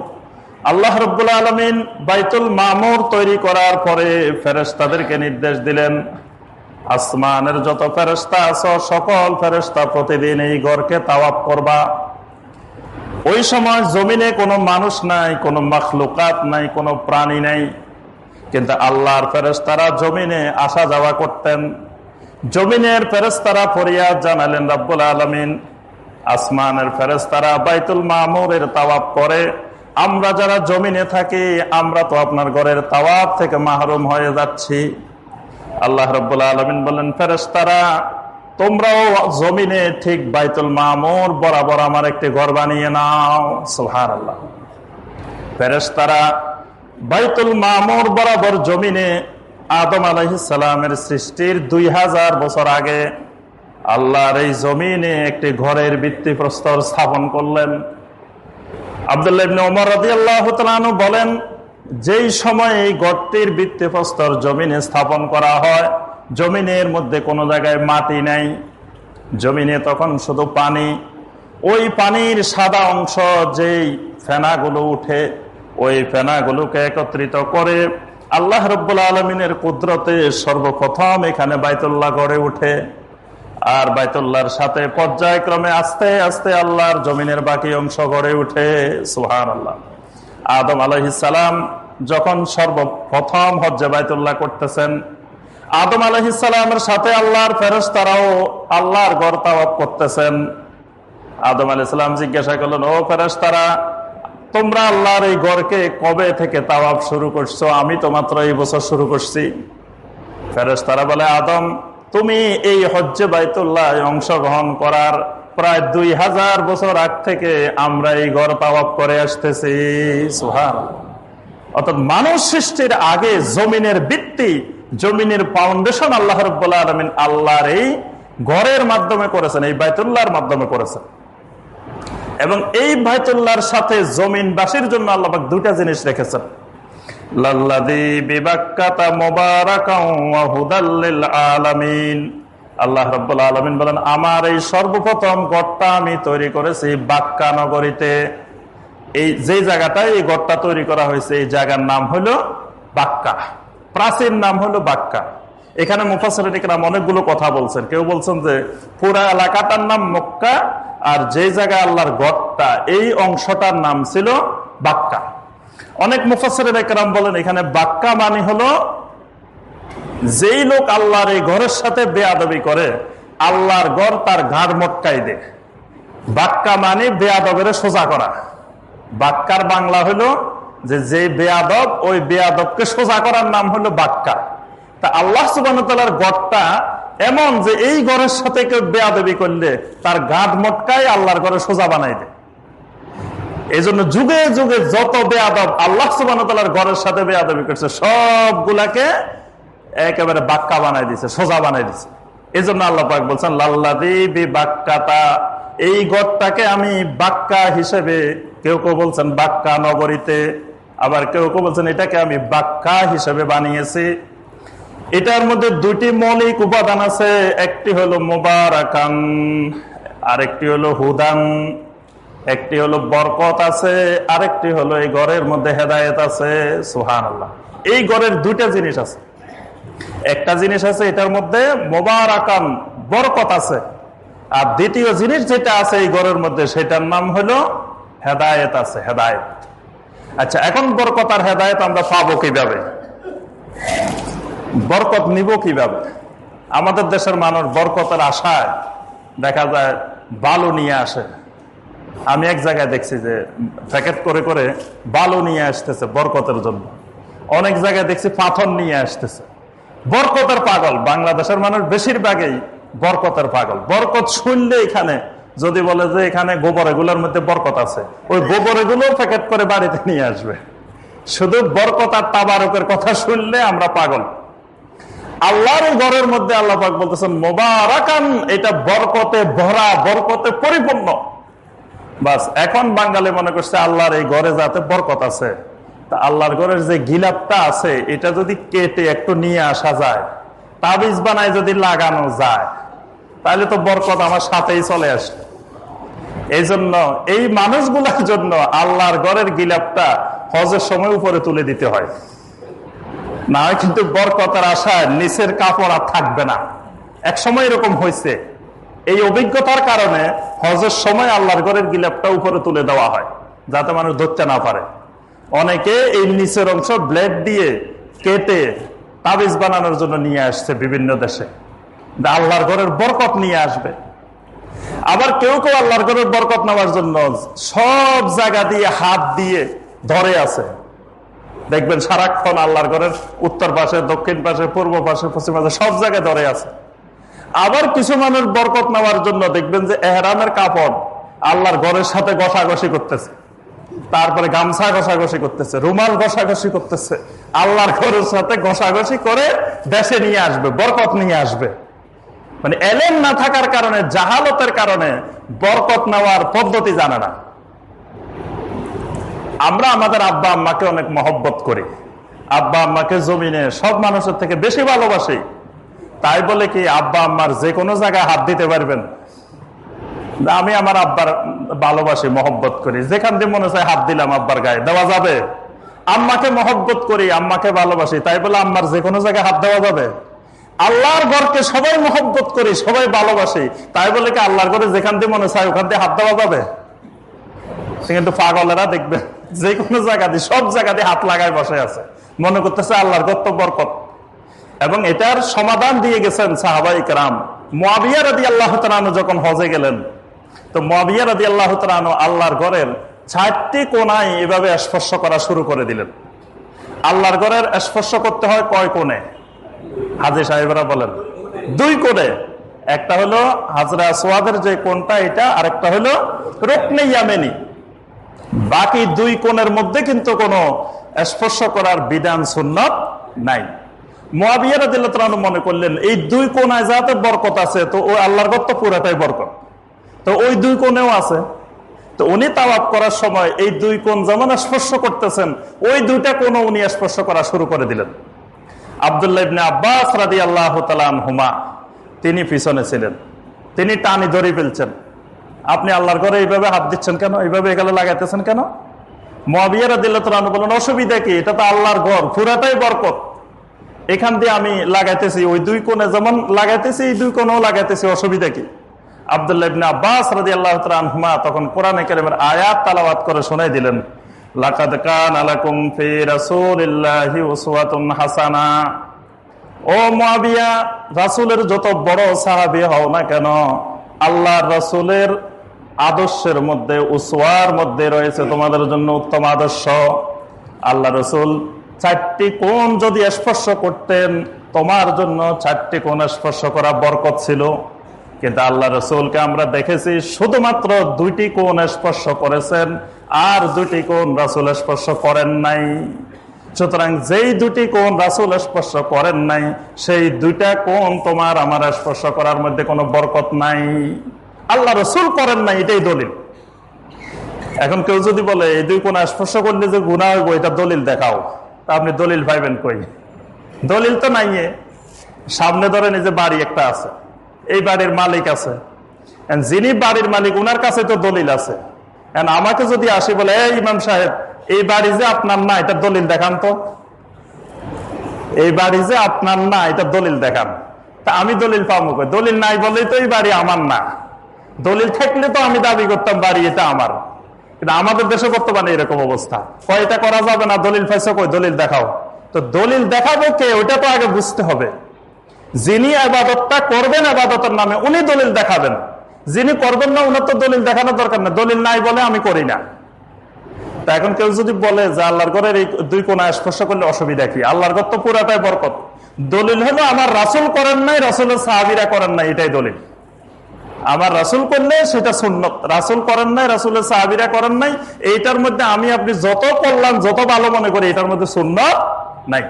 আল্লাহ রব্বুল্লা আলমিন বাইতুল মামুর তৈরি করার পরে ফেরেস্তাদেরকে নির্দেশ দিলেন, আসমানের যত ফেরস্তা আছো, সকল ফেরস্তা প্রতিদিন এই গড়কে তাওয়াপ করবা। ওই সময় জমিনে কোনো মানুষ নাই, কোনো মখলুকাত নাই, কোনো প্রাণী নাই। কিন্তু আল্লাহর ফেরস্তারা জমিনে আসা যাওয়া করতেন। জমিনের ফেরস্তারা ফরিয়াদ জানালেন, রাব্বুল আলমিন আসমানের ফেরস্তারা বাইতুল মামুরের তাওয়াব করে। আমরা যারা জমিনে থাকি, আমরা তো আপনার ঘরের তাওয়াব থেকে মাহরুম হয়ে যাচ্ছি। আল্লাহ রব্বুল আলমিন বললেন ফেরস্তারা তোমরাও জমিনে ঠিক বাইতুল মামুর বরাবর আমার একটি ঘর বানিয়ে নাও। সোহার আল্লাহ ফেরেস্তারা বাইতুল মামুর বরাবর জমিনে আদম আলহিসামের সৃষ্টির দুই হাজার বছর আগে আল্লাহর এই জমিনে একটি ঘরের ভিত্তি প্রস্তর স্থাপন করলেন। আবদুল্লাহ ওমর রাজি আল্লাহ বলেন, যেই সময় এই গড়টির ভিত্তি প্রস্তর জমিনে স্থাপন করা হয়, জমিনের মধ্যে কোনো জায়গায় মাটি নাই, জমিনে তখন শুধু পানি। ওই পানির সাদা অংশ যেই ফেনাগুলো উঠে, ওই ফেনাগুলোকে একত্রিত করে আল্লাহ রব্বুল আলমিনের কুদরতে সর্বপ্রথম এখানে বাইতুল্লাহ গড়ে উঠে। আর বাইতুল্লাহর সাথে পর্যায়ক্রমে আস্তে আস্তে আল্লাহর জমিনের বাকি অংশ গড়ে উঠে। সুহান আল্লাহ আদম আলহিসাম যখন সর্বপ্রথম হজ্জে বাইতুল্লাহ করতেছেন, আদম আলহিসামের সাথে আল্লাহর ফেরস তারাও আল্লাহর গড় করতেছেন। আদম আলাইসালাম জিজ্ঞাসা করলেন, ও ফেরস তারা তোমরা আল্লাহর এই গড়কে কবে থেকে তাওয়াব শুরু করছ? আমি তো মাত্র এই বছর শুরু করছি। ফেরস তারা বলে, আদম, তুমি এই হজ্জে বাইতুল্লাহ অংশগ্রহণ করার প্রায় দুই হাজার বছর আগ থেকে আমরা এই গড় তাওয়াব করে আসতেছি। সুহান অর্থাৎ মানুষ সৃষ্টির আগে জমিনের ভিত্তি, জমিনের ফাউন্ডেশন আল্লাহ রব্বুল্লাহ আলমিন আল্লাহর এই গড়ের মাধ্যমে করেছেন, এই বাইতুল্লাহর মাধ্যমে করেছেন। এবং এই বাইতুল্লাহর সাথে জমিনবাসীর জন্য আল্লাহ দুটা জিনিস রেখেছেন। আল্লাহ রব্বুল বলেন, আমার এই সর্বপ্রথম গড়টা আমি তৈরি করেছি বাক্কা নগরীতে। এই জায়গাটায় এই তৈরি করা হয়েছে, এই জায়গার নাম হলো বাক্কা। প্রাচীন নাম হলো বাক্কা। এখানে মুফাসরিকরাম অনেকগুলো কথা বলছেন। কেউ বলছেন যে, পুরা এলাকাটার নাম মক্কা আর যে জায়গায় আল্লাহর গড়টা, এই অংশটার নাম ছিল বাক্কা। অনেক মুফাসরের একরাম বলেন, এখানে বাক্কা মানে হলো যেই লোক আল্লাহর এই ঘরের সাথে বেয়াদবি করে, আল্লাহর গড় তার ঘাড় মটকাই দে বাক্কা মানে বেয়াদবের সোজা করা। বাক্কার বাংলা হলো যে যে বেয়াদব, ওই বেয়াদবকে সোজা করার নাম হলো বাক্কা। তা আল্লাহ সুবাহর গড়টা এমন যে এই ঘরের সাথে কেউ বেয়াদবি করলে তার গাঁট মটকায় আল্লাহর ঘরে সোজা বানাই দেয়। এই জন্য যুগে যুগে যত বেয়াদব আল্লাহ সুবাহর ঘরের সাথে বেয়াদবি করছে, সবগুলাকে একেবারে বাক্কা বানাই দিছে, সোজা বানাই দিছে। এই জন্য আল্লাহ পাক বলছেন লাল্লাদি বাক্কাতা এই গড়টাকে আমি বাক্কা হিসেবে কেউ কেউ বলছেন বাক্কা নগরীতে, আবার কেউ কেউ বলছেন এটাকে আমি বাক্কা হিসেবে বানিয়েছি। এটার মধ্যে দুটি মৌলিক উপাদান আছে, একটি হলো মোবারাকান, আরেকটি হলো হুদান, একটি হলো বরকত আছে, আরেকটি হলো এই ঘরের মধ্যে হেদায়ত আছে সুহান আল্লাহ এই ঘরের দুইটা জিনিস আছে। একটা জিনিস আছে, এটার মধ্যে মোবার আকান বরকত আছে। আর দ্বিতীয় জিনিস যেটা আছে এই ঘরের মধ্যে, সেটার নাম হলো হেদায়ত আছে, হেদায়ত। আচ্ছা এখন বরকত আর হেদায়ত আমরা পাবো কীভাবে? বরকত নিব কীভাবে? আমাদের দেশের মানুষ বরকতের আশায় দেখা যায় বালু নিয়ে আসে। আমি এক জায়গায় দেখছি যে প্যাকেট করে করে বালু নিয়ে আসতেছে বরকতের জন্য। অনেক জায়গায় দেখছি পাথর নিয়ে আসতেছে। বরকতের পাগল। বাংলাদেশের মানুষ বেশিরভাগই বরকতের পাগল। বরকত শুনলে এখানে যদি বলে যে এখানে গোবর এগুলোর মধ্যে বরকত আছে, ওই গোবর এগুলো প্যাকেট করে বাড়িতে নিয়ে আসবে। শুধু বরকত আর তাবারকের কথা শুনলে আমরা পাগল। আল্লাহর ঘরের মধ্যে আল্লাহ পাক বলতেছেন, মোবারকান এটা বরকতে ভরা, বরকতে পরিপূর্ণ। বাস, এখন বাঙালি মনে করছে আল্লাহর এই ঘরে যাতে বরকত আছে। তা আল্লাহর ঘরের যে গিলাপটা আছে, এটা যদি কেটে একটু নিয়ে আসা যায়, তাবিজ বানায় যদি লাগানো যায়, তাহলে তো বরকত আমার সাথেই চলে আসে এই জন্য এই মানুষগুলোর জন্য আল্লাহর ঘরের গিলাপটা হজের সময় উপরে তুলে দিতে হয়। না হয় কিন্তু বরকতার আশায় নিচের কাপড় আর থাকবে না। এক সময় এরকম হয়েছে। এই অভিজ্ঞতার কারণে হজের সময় আল্লাহর ঘরের গিলাপটা উপরে তুলে দেওয়া হয়, যাতে মানুষ ধরতে না পারে। অনেকে এই নিচের অংশ ব্লেড দিয়ে কেটে তাবিজ বানানোর জন্য নিয়ে আসছে বিভিন্ন দেশে। আল্লাহর ঘরের বরকত নিয়ে আসবে। আবার কেউ কেউ আল্লাহর ঘরের বরকত নেওয়ার জন্য সব জায়গা দিয়ে হাত দিয়ে ধরে আছে। দেখবেন সারাক্ষণ আল্লাহর ঘরের উত্তর পাশে, দক্ষিণ পাশে, পূর্ব পাশে, পশ্চিম পাশে, সব জায়গায় ধরে আছে। আবার কিছু মানুষ বরকত নেওয়ার জন্য দেখবেন যে এহরামের কাপড় আল্লাহর ঘরের সাথে ঘষাঘষি করতেছে। তারপরে গামছা ঘষাঘষি করতেছে, রুমাল ঘষাঘষি করতেছে। আল্লাহর ঘরের সাথে ঘষাঘষি করে দেশে নিয়ে আসবে, বরকত নিয়ে আসবে। মানে এলেন না থাকার কারণে, জাহালতের কারণে বরকত নেওয়ার পদ্ধতি জানে না। আমরা আমাদের আব্বা আম্মাকে অনেক মহব্বত করি। আব্বা আম্মাকে জমিনে সব মানুষের থেকে বেশি ভালোবাসি। তাই বলে কি, আব্বা আম্মার যে কোনো জায়গায় হাত দিতে পারবেন। আমি আমার আব্বার ভালোবাসি, মহব্বত করি। যেখান দিয়ে মনে চায় হাত দিলাম আব্বার গায়ে, দেওয়া যাবে। আম্মাকে মহব্বত করি, আম্মাকে ভালোবাসি। তাই বলে আম্মার যে কোনো জায়গায় হাত দেওয়া যাবে। আল্লাহর ঘরকে সবাই মহব্বত করি, সবাই ভালোবাসি। তাই বলে কি, আল্লাহর ঘরে যেখান দিয়ে মনে চায় ওখান দিয়ে হাত দেওয়া যাবে। সে কিন্তু পাগলেরা দেখবে। যে কোনো জায়গা দিয়ে সব জায়গাতে হাত লাগায় বসে আছে। মনে করতেছে আল্লাহর গত্ত বরকত। এবং এটার সমাধান দিয়ে গেছেন সাহাবাই রাম মোয়াবিয়া রাদি আল্লাহ তালানু যখন হজে গেলেন, তো মোয়াবিয়া রাদি আল্লাহ তালানু আল্লাহর ঘরের চারটি কোনায় এভাবে স্পর্শ করা শুরু করে দিলেন। আল্লাহর ঘরের স্পর্শ করতে হয় কয় কোণে? হাজি সাহেবরা বলেন, দুই কোণে। একটা হলো হাজরা সোয়াদের যে কোনটা এটা আরেকটা হলো রোকনে ইয়ামেনি। বাকি দুই কোণের মধ্যে কিন্তু কোনো স্পর্শ করার বিধান সুন্নত নাই। মহাবিয়ারা মনে করলেন, এই দুই কোনায় যাতে বরকত আছে, তো ওই আল্লাহর গত পুরাটাই বরকত। তো ওই দুই কোণেও আছে। তো উনি তাওয়াব করার সময় এই দুই কোণ যেমন স্পর্শ করতেছেন, ওই দুইটা কোণ উনি স্পর্শ করা শুরু করে দিলেন। আবদুল্লাহ ইবনে আব্বাস রাদি আল্লাহ হুমা তিনি পিছনে ছিলেন। তিনি টানি ধরে ফেলছেন। আপনি আল্লাহর ঘরে এইভাবে হাত দিচ্ছেন কেন? এইভাবে এগুলো লাগাইতেছেন কেন? মহাবিয়ারা দিল্লাহ বলেন, অসুবিধা কি? এটা তো আল্লাহর ঘর, পুরাটাই বরকত। এখান দিয়ে আমি লাগাইতেছি, ওই দুই কোণে যেমন লাগাইতেছি দুই কোণেও লাগাইতেছি, অসুবিধা কি? তখন আয়াত করে শোনাই দিলেন আলাকুম ফি হাসানা। ও রাসূলের যত বড় সাহাবী হও না কেন, আল্লাহর রাসূলের আদর্শের মধ্যে, উসওয়ার মধ্যে রয়েছে তোমাদের জন্য উত্তম আদর্শ। আল্লাহ রসুল চারটি কোণ যদি স্পর্শ করতেন, তোমার জন্য চারটি কোণ স্পর্শ করা বরকত ছিল। কিন্তু আল্লাহ রসুলকে আমরা দেখেছি, শুধুমাত্র দুইটি কোণ স্পর্শ করেছেন, আর দুটি কোণ রাসুল স্পর্শ করেন নাই। সুতরাং যেই দুটি কোণ রাসুল স্পর্শ করেন নাই, সেই দুইটা কোণ তোমার আমার স্পর্শ করার মধ্যে কোনো বরকত নাই। আল্লাহ রসুল করেন নাই, এটাই দলিল। এখন কেউ যদি বলে, এই দুই কোণ স্পর্শ করলে যে গুণা হইব, এটা দলিল দেখাও। তা আপনি দলিল পাইবেন কই? দলিল তো নাই সামনে ধরেন এই যে বাড়ি একটা আছে, এই বাড়ির মালিক আছে। যিনি বাড়ির মালিক, উনার কাছে তো দলিল আছে। আমাকে যদি আসি বলে, এই ইমাম সাহেব, এই বাড়ি যে আপনার না, এটা দলিল দেখান তো। এই বাড়ি যে আপনার না, এটা দলিল দেখান। তা আমি দলিল পাবো দলিল নাই বলেই তো এই বাড়ি আমার না। দলিল থাকলে তো আমি দাবি করতাম, বাড়ি এটা আমার। কিন্তু আমাদের দেশে বর্তমানে এরকম অবস্থা। কয়টা করা যাবে না, দলিল পাইছো কই? দলিল দেখাও। তো দলিল দেখাবো কে? ওইটা তো আগে বুঝতে হবে। যিনি আবাদতটা করবেন আবাদতের নামে, উনি দলিল দেখাবেন। যিনি করবেন না, উনার তো দলিল দেখানোর দরকার না দলিল নাই বলে আমি করি না। তা এখন কেউ যদি বলে যে আল্লাহর ঘরের এই দুই কোনা স্পর্শ করলে অসুবিধা কি? আল্লাহর ঘর তো পুরাটাই বরকত। দলিল হলো আমার রাসুল করেন নাই, রাসুলের সাহাবিরা করেন নাই, এটাই দলিল। আমার রাসুল করলে সেটা সুন্নত। রাসুল করেন নাই, রাসুলের সাহাবিরা করেন নাই, এইটার মধ্যে আমি আপনি যত করলাম, যত ভালো মনে করি, এটার মধ্যে সুন্নত নাই।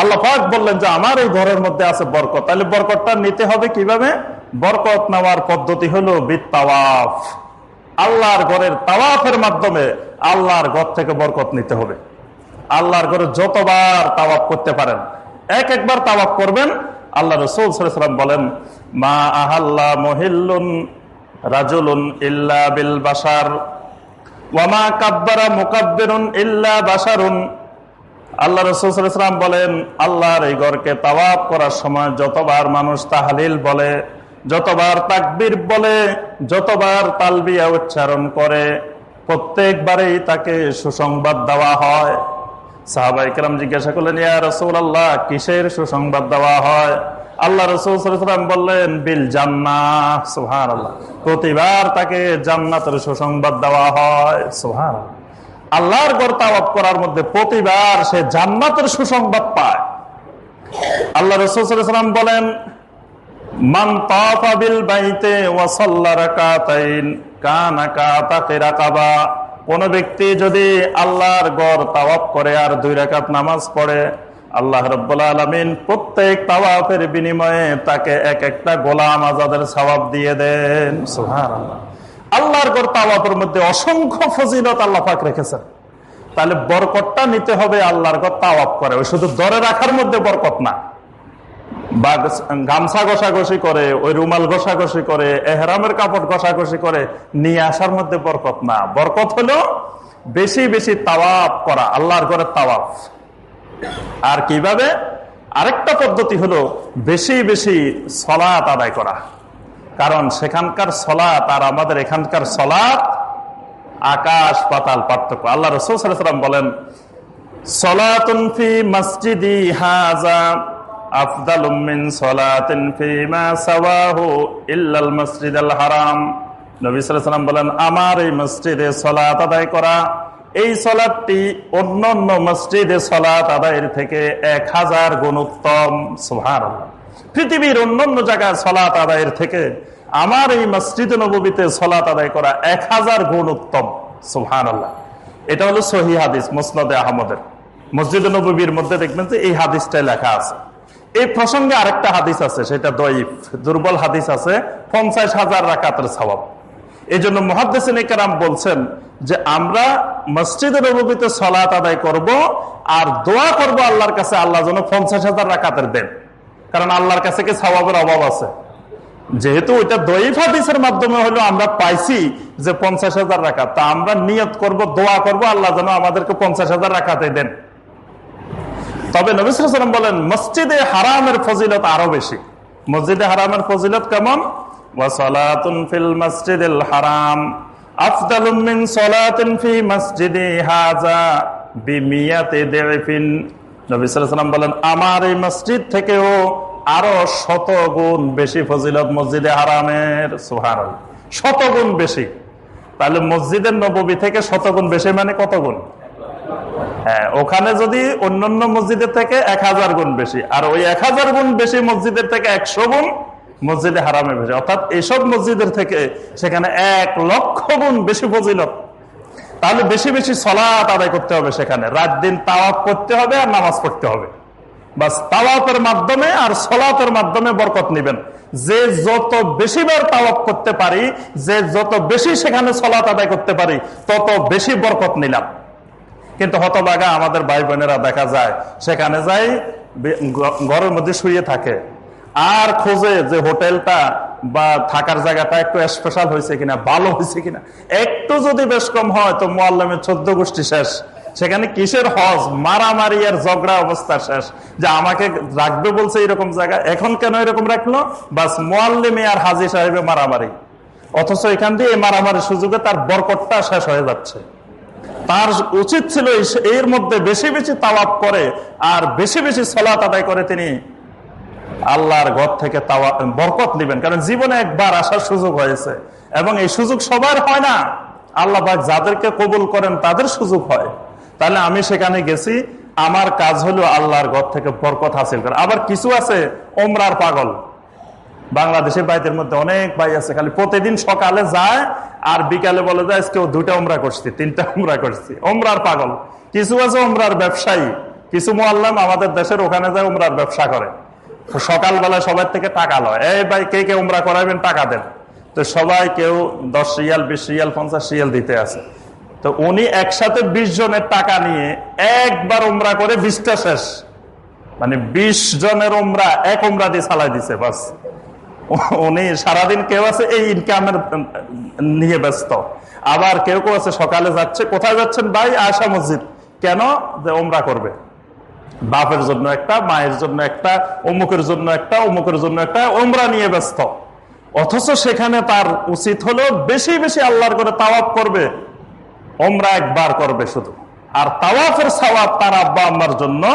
আল্লাহ পাক বললেন যে, আমার এই ঘরের মধ্যে আছে বরকত। তাহলে বরকতটা নিতে হবে কীভাবে? বরকত নেওয়ার পদ্ধতি হলো বিত্তাওয়াফ। আল্লাহর ঘরের তাওয়াফের মাধ্যমে আল্লাহর ঘর থেকে বরকত নিতে হবে। আল্লাহর ঘরে যতবার তাওয়াফ করতে পারেন, এক একবার তাওয়াফ করবেন আল্লাহ রসুল সাল্লাম বলেন, মা আহাল্লা মহিল্লুন রাজুলুন ইল্লা বিল বাসার ওয়ামা কাব্বারা মুকাব্বিরুন ইল্লা বাসারুন আল্লাহ রসুলাম বলেন, আল্লাহর এই ঘরকে তাওয়াব করার সময় যতবার মানুষ তাহালিল বলে, যতবার তাকবির বলে, যতবার তালবিয়া উচ্চারণ করে, প্রত্যেকবারেই তাকে সুসংবাদ দেওয়া হয়। সাহাবাইকরাম জিজ্ঞাসা করলেন, ইয়া রসুল আল্লাহ কিসের সুসংবাদ দেওয়া হয়? আল্লাহ রসুলাম বললেন, বিল জান্নাহ। সুহান আল্লাহ প্রতিবার তাকে জান্নাতের সুসংবাদ দেওয়া হয়। সুহান আল্লাহর গড় তাওয়াব করার মধ্যে প্রতিবার সে জান্নাতের সুসংবাদ পায়। আল্লাহ রসুলাম বলেন, মান তাফাবিল বাইতে ওয়াসাল্লা রাকাতাইন কানা কাতাকে রাকাবা কোন ব্যক্তি যদি আল্লাহর গড় তাওয়াব করে আর দুই রাকাত নামাজ পড়ে, আল্লাহ রব্বুল আলমিন প্রত্যেক তাওয়াফের বিনিময়ে তাকে এক একটা গোলাম আজাদের সবাব দিয়ে দেন। আল্লাহর গড় তাওয়াফের মধ্যে অসংখ্য ফজিলত আল্লাহ পাক রেখেছেন। তাহলে বরকতটা নিতে হবে আল্লাহর গড় তাওয়াফ করে। ওই শুধু দরে রাখার মধ্যে বরকত না। বা গামছা ঘষাঘষি করে, ওই রুমাল ঘষাঘষি করে, এহরামের কাপড় ঘষাঘষি করে, নিয়ে আসার মধ্যে বরকত না। বরকত হলো বেশি বেশি তাওয়াফ করা, আল্লাহর ঘরের তাওয়াফ। আর কীভাবে? আরেকটা পদ্ধতি হলো বেশি বেশি সলাত আদায় করা। কারণ সেখানকার সলাত আর আমাদের এখানকার সলাত আকাশ পাতাল পার্থক্য। আল্লাহ রসুলাম বলেন, সলাতুন ফি মসজিদি হাজা। আফদাল মিন সলাতিন ফি মা সাওয়াহু ইল্লাল মসজিদাল হারাম। নবী সাল্লাল্লাহু বলেন, আমার এই মসজিদে সলাত আদায় করা, এই সলাদটি অন্য অন্য মসজিদে সলাত আদায়ের থেকে এক হাজার গুণ উত্তম। সুহার পৃথিবীর অন্য অন্য জায়গায় সলাত আদায়ের থেকে আমার এই মসজিদ নবীতে সলাত আদায় করা এক হাজার গুণ উত্তম। সুহান আল্লাহ এটা হলো সহি হাদিস, মুসনদে আহমদের। মসজিদ নবীর মধ্যে দেখবেন যে এই হাদিসটাই লেখা আছে। এই প্রসঙ্গে আরেকটা হাদিস আছে, সেটা দইফ দুর্বল হাদিস আছে, পঞ্চাশ হাজার রাকাতের স্বভাব এই জন্য মহাদ্দেসাম বলছেন যে, আমরা মসজিদের নবীতে সলাত আদায় করব আর দোয়া করব আল্লাহর কাছে, আল্লাহ যেন পঞ্চাশ হাজার রাকাতের দেন। কারণ আল্লাহর কাছে কি স্বভাবের অভাব আছে? যেহেতু ওইটা দইফ হাদিসের মাধ্যমে হলো আমরা পাইছি যে পঞ্চাশ হাজার রাখাত তা আমরা নিয়ত করব, দোয়া করব, আল্লাহ যেন আমাদেরকে পঞ্চাশ হাজার রাখাতে দেন। তবে নবিসাম বলেন, মসজিদে হারামের ফজিলত আরও বেশি। মসজিদে হারামের ফজিলত কেমন? ফিল মসজিদিল হারাম, আফদালুম মিন সালাতিন ফি মসজিদি হাযা বিমিয়াতি দিফিন। নবী সাল্লাল্লাহু বলেন, আমার এই মসজিদ থেকেও আরও শত গুণ বেশি ফজিলত মসজিদে হারামের। সুবহানাল্লাহ শত গুণ বেশি। তাহলে মসজিদের নববী থেকে শতগুণ বেশি মানে কত গুণ হ্যাঁ ওখানে যদি অন্যান্য মসজিদের থেকে এক হাজার গুণ বেশি, আর ওই এক হাজার গুণ বেশি মসজিদের থেকে একশো গুণ মসজিদে হারামে বেশি। অর্থাৎ এসব মসজিদের থেকে সেখানে এক লক্ষ গুণ বেশি ফজিলত। তাহলে বেশি বেশি আদায় করতে হবে সেখানে। রাত দিন তাওয়াফ করতে হবে আর নামাজ পড়তে হবে। বাস তাওয়াফের মাধ্যমে আর সলাতের মাধ্যমে বরকত নিবেন। যে যত বেশিবার তাওয়াফ করতে পারি, যে যত বেশি সেখানে সলাত আদায় করতে পারি, তত বেশি বরকত নিলাম। কিন্তু হতবাগা আমাদের ভাই বোনেরা দেখা যায়, সেখানে যাই ঘরের মধ্যে শুয়ে থাকে। আর খোঁজে যে হোটেলটা বা থাকার জায়গাটা একটু স্পেশাল হয়েছে কিনা, ভালো হয়েছে কিনা। একটু যদি বেশ কম হয় তো মোয়াল্লামের চোদ্দ গোষ্ঠী শেষ। সেখানে কিসের হজ, মারামারি আর ঝগড়া অবস্থা শেষ। যে আমাকে রাখবে বলছে এরকম জায়গা, এখন কেন এরকম রাখল? বাস মোয়াল্লিমে আর হাজি সাহেবে মারামারি। অথচ এখান দিয়ে মারামারির সুযোগে তার বরকটটা শেষ হয়ে যাচ্ছে। তার উচিত ছিল এর মধ্যে বেশি বেশি তাওয়াপ করে, আর বেশি বেশি সলাত আদায় করে তিনি আল্লাহর ঘর থেকে বরকত নেবেন। কারণ জীবনে একবার আসার সুযোগ হয়েছে, এবং এই সুযোগ সবার হয় না। আল্লাহ যাদেরকে কবুল করেন তাদের সুযোগ হয়। তাহলে আমি সেখানে গেছি, আমার কাজ হলো আল্লাহর ঘর থেকে বরকত হাসিল করা। আবার কিছু আছে, ওমরার পাগল। বাংলাদেশের বাইদের মধ্যে অনেক ভাই আছে, খালি প্রতিদিন সকালে যায় আর বিকালে বলে যায় কেউ দুটা ওমরা করছি, তিনটা ওমরা করছি। ওমরার পাগল। কিছু আছে ওমরার ব্যবসায়ী, কিছু মোয়াল্লাম আমাদের দেশের ওখানে যায় ওমরার ব্যবসা করে। সকালবেলা সবার থেকে টাকা লয়। এই ভাই, কে কে উমরা করাবেন টাকা দেন। তো সবাই কেউ দশ রিয়াল, বিশ রিয়াল, পঞ্চাশ রিয়াল দিতে আছে তো উনি একসাথে বিশ জনের টাকা নিয়ে একবার উমরা করে বিশটা শেষ। মানে বিশ জনের উমরা এক উমরা দিয়ে চালাই দিছে, বাস। উনি সারাদিন কেউ আছে, এই ইনকামের নিয়ে ব্যস্ত। আবার কেউ কেউ আছে, সকালে যাচ্ছে, কোথায় যাচ্ছেন ভাই? আশা মসজিদ। কেন? যে ওমরা করবে। বাপের জন্য একটা, মায়ের জন্য একটা, অমুকের জন্য একটা, অমুকের জন্য একটা ওমরা নিয়ে ব্যস্ত। অথচ সেখানে তার উচিত হলো বেশি বেশি আল্লাহর করে তাওয়াপ করবে। ওমরা একবার করবে শুধু। আর তাওয়াফের সওয়াব তার আব্বা আম্মার জন্য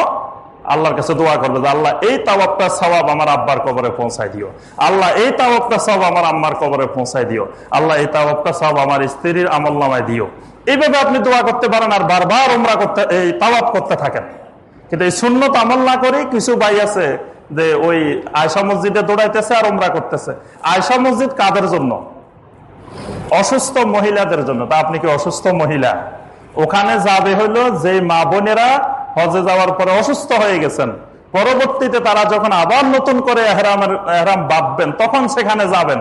আল্লাহর কাছে দোয়া করবে যে, আল্লাহ, এই তাওয়াবটা সবাব আমার আব্বার কবরে পৌঁছাই দিও। আল্লাহ, এই তাওয়াবটা সব আমার আম্মার কবরে পৌঁছাই দিও। আল্লাহ, এই তাওয়াবটা সব আমার স্ত্রীর আমল নামায় দিও। এইভাবে আপনি দোয়া করতে পারেন আর বারবার ওমরা করতে, এই তাওয়াব করতে থাকেন। কিন্তু এই শূন্যত আমল না করে কিছু ভাই আছে যে, ওই আয়সা মসজিদে দৌড়াইতেছে আর ওমরা করতেছে। আয়সা মসজিদ কাদের জন্য? অসুস্থ মহিলাদের জন্য। তা আপনি কি অসুস্থ মহিলা? ওখানে যাবে হলো যে মা বোনেরা হজে যাওয়ার পরে অসুস্থ হয়ে গেছেন। পরবর্তীতে তারা যখন আবার নতুন করে এহরামের এহরাম বাঁধবেন, তখন সেখানে যাবেন।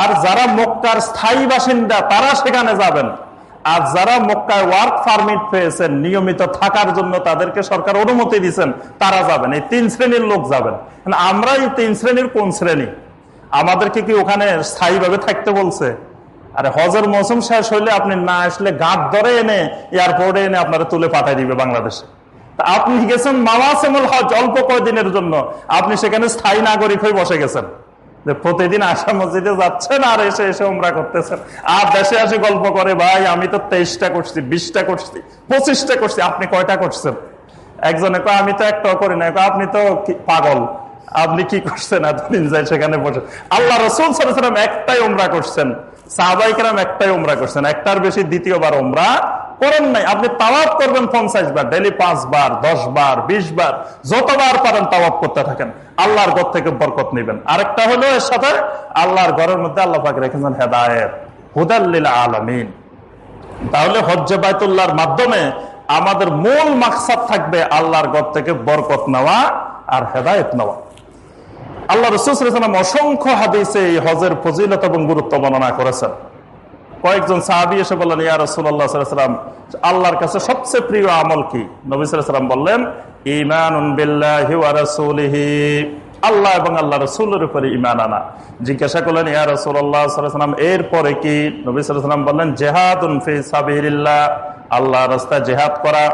আর যারা মক্কার স্থায়ী বাসিন্দা, তারা সেখানে যাবেন। আর যারা মক্কায় ওয়ার্ক পারমিট পেয়েছেন, নিয়মিত থাকার জন্য তাদেরকে সরকার অনুমতি দিচ্ছেন তারা যাবেন। এই তিন শ্রেণির লোক যাবেন। আমরা এই তিন শ্রেণির কোন শ্রেণি? আমাদেরকে কি ওখানে স্থায়ীভাবে থাকতে বলছে? আরে হজের মৌসুম শেষ হইলে আপনি না আসলে গাঁট ধরে এনে এয়ারপোর্টে এনে আপনারা তুলে পাঠাই দিবে বাংলাদেশে। আপনি গেছেন মামাসেমুল হজ অল্প কয়দিনের জন্য। আপনি সেখানে স্থায়ী নাগরিক হয়ে বসে গেছেন। প্রতিদিন আশা মসজিদে যাচ্ছেন আর এসে এসে উমরা করতেছেন। আর দেশে আসে গল্প করে, ভাই, আমি তো তেইশটা করছি, বিশটা করছি, পঁচিশটা করছি, আপনি কয়টা করছেন? একজনে কয়, আমি তো একটাও করি না আপনি তো পাগল, আপনি কি করছেন এতদিন যাই সেখানে বসে? আল্লাহ রসুল সালাম একটাই উমরা করছেন। সাহবাইকেরাম একটাই উমরা করছেন, একটার বেশি দ্বিতীয়বার উমরা করেন নাই। আপনি তাওয়াব করবেন পঞ্চাশ বার ডেলি পাঁচ বার, দশ বার, বিশ বার, যতবার পারেন তাওয়াব করতে থাকেন। আল্লাহর ঘর থেকে বরকত নেবেন। আরেকটা হলো এর সাথে আল্লাহর ঘরের মধ্যে আল্লাহ পাকে রেখেছেন হেদায়ত। হুদাল্লিল আলমিন। তাহলে হজ্জে বায়তুল্লাহর মাধ্যমে আমাদের মূল মাকসাদ থাকবে আল্লাহর ঘর থেকে বরকত নেওয়া আর হেদায়ত নেওয়া। আল্লাহ রসুলাম অসংখ্য হাদিসে এই হজের ফজিলত এবং গুরুত্ব বর্ণনা করেছেন। কয়েকজন সাহাবি এসে বললেন, ইয়া রসুল্লাহ সাল্লাম আল্লাহর কাছে সবচেয়ে প্রিয় আমল কি? নবী সাল্লাম বললেন ইমান আল্লাহ এবং আল্লাহ রসুলের উপরে ইমান আনা। জিজ্ঞাসা করলেন, ইয়া রসুল্লাহাম এর পরে কি? নবী সাল্লাম বললেন জেহাদ আল্লাহ রাস্তায় জেহাদ করা।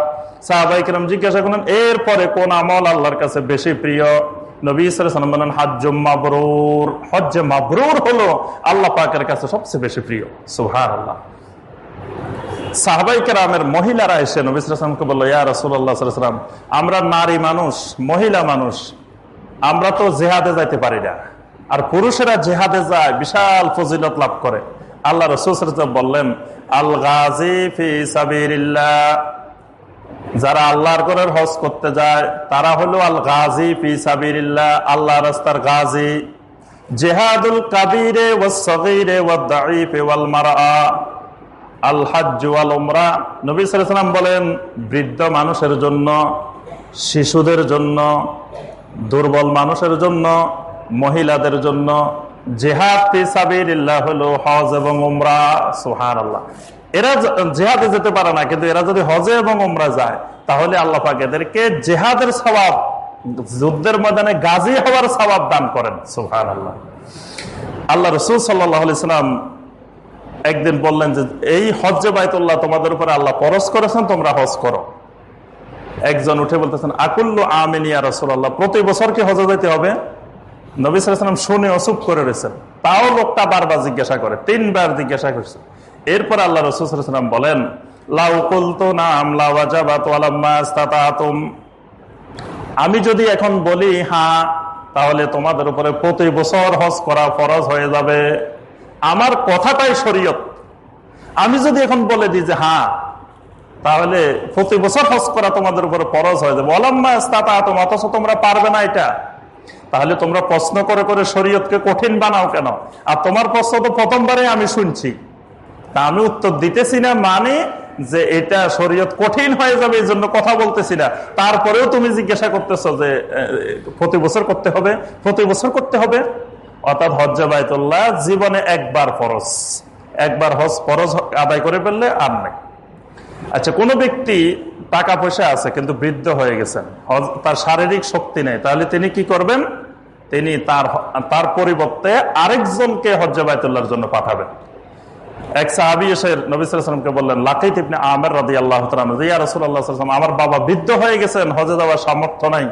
সাহাবাইকিরাম জিজ্ঞাসা করলেন এরপরে কোন আমল আল্লাহর কাছে বেশি প্রিয়? নবী বলেন আল্লাহ সবচেয়ে বেশি প্রিয়। আল্লাহ মহিলারা আমরা নারী মানুষ, মহিলা মানুষ, আমরা তো জেহাদে যাইতে পারি না। আর পুরুষেরা জেহাদে যায়, বিশাল ফজিলত লাভ করে। আল্লাহ রসুল বললেন আল গাজী ফি সাবিরিল্লাহ যারা আল্লাহর করে হজ করতে যায়, তারা হলো আল গাজী পি সাবিরিল্লাহ আল্লাহ রাস্তার গাজী। জেহাদুল কাবিরে ও সগিরে ও দাইফে ওয়াল মারা আল হাজ আল উমরা। নবী সালাম বলেন, বৃদ্ধ মানুষের জন্য, শিশুদের জন্য, দুর্বল মানুষের জন্য, মহিলাদের জন্য জেহাদ পি সাবিরিল্লাহ হলো হজ এবং উমরা। সুহান আল্লাহ এরা জেহাদে যেতে পারে না, কিন্তু এরা যদি হজে এবং উমরা যায়, তাহলে আল্লাহ পাক এদেরকে জেহাদের স্বভাব যুদ্ধের ময়দানে গাজী হওয়ার স্বভাব দান করেন সুহান আল্লাহ আল্লাহ রসুল সাল্লাম একদিন বললেন যে, এই হজ্জে বাইতুল্লাহ তোমাদের উপরে আল্লাহ পরশ করেছেন, তোমরা হজ করো। একজন উঠে বলতেছেন, আকুল্ল আমিনিয়া রসুল্লাহ প্রতি বছর কি হজে যেতে হবে? নবী সালাম শুনে অসুখ করে রয়েছেন। তাও লোকটা বারবার জিজ্ঞাসা করে, তিনবার জিজ্ঞাসা করছে। এরপর আল্লাহ রসুলাম বলেন আমি যদি এখন বলি হ্যাঁ তাহলে তোমাদের উপরে প্রতি বছর হজ করা ফরজ হয়ে যাবে। আমার কথাটাই শরীয়ত। আমি যদি এখন বলে দিই যে হ্যাঁ তাহলে প্রতি বছর হজ করা তোমাদের উপরে ফরজ হয়ে যাবে। অলাম্মা অথচ তোমরা পারবে না এটা। তাহলে তোমরা প্রশ্ন করে করে শরীয়তকে কঠিন বানাও কেন? আর তোমার প্রশ্ন তো প্রথমবারে আমি শুনছি। তা আমি উত্তর দিতেছি না মানে যে এটা শরীয়ত কঠিন হয়ে যাবে, এই জন্য কথা বলতেছি না। তারপরেও তুমি জিজ্ঞাসা করতেছ যে প্রতি বছর করতে হবে? প্রতি বছর করতে হবে? অর্থাৎ হজ্জাবায়তুল্লাহ জীবনে একবার ফরজ। একবার হজ ফরজ আদায় করে ফেললে আর নেই। আচ্ছা কোনো ব্যক্তি টাকা পয়সা আছে কিন্তু বৃদ্ধ হয়ে গেছেন তার শারীরিক শক্তি নেই, তাহলে তিনি কি করবেন? তিনি তার তার পরিবর্তে আরেকজনকে হজ্জাবায়তুল্লাহর জন্য পাঠাবেন। এক সাহাবি এসে নবিসামকে বললেন লাকিত ইবনে আমের রাদি আল্লাহ ইয়া রসুল্লাহাম আমার বাবা বৃদ্ধ হয়ে গেছেন, হজে যাওয়ার সামর্থ্য নাই,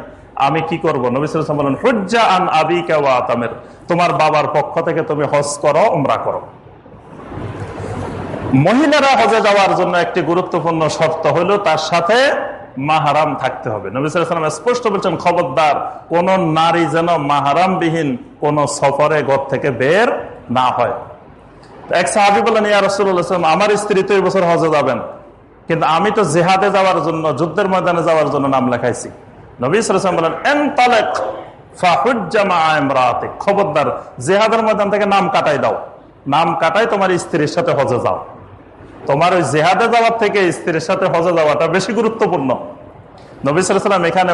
আমি কি করব? নবিসাম বললেন, হুজ্জা আন আবি আতামের, তোমার বাবার পক্ষ থেকে তুমি হজ করো, উমরা করো। মহিলারা হজে যাওয়ার জন্য একটি গুরুত্বপূর্ণ শর্ত হলো, তার সাথে মাহারাম থাকতে হবে। নবিসাম স্পষ্ট বলছেন, খবরদার, কোন নারী যেন মাহারামবিহীন কোন সফরে ঘর থেকে বের না হয়। এক সাহাবি বলেন ইয়া রসুল্লাহাম আমার স্ত্রী তো বছর হজে যাবেন। কিন্তু আমি তো জেহাদে যাওয়ার জন্য, যুদ্ধের ময়দানে যাওয়ার জন্য নাম লেখাইছি। খবরদার, জেহাদের ময়দান থেকে নাম কাটাই দাও। নাম কাটাই তোমার স্ত্রীর সাথে হজে যাও। তোমার ওই জেহাদে যাওয়ার থেকে স্ত্রীর সাথে হজে যাওয়াটা বেশি গুরুত্বপূর্ণ। নবী এখানে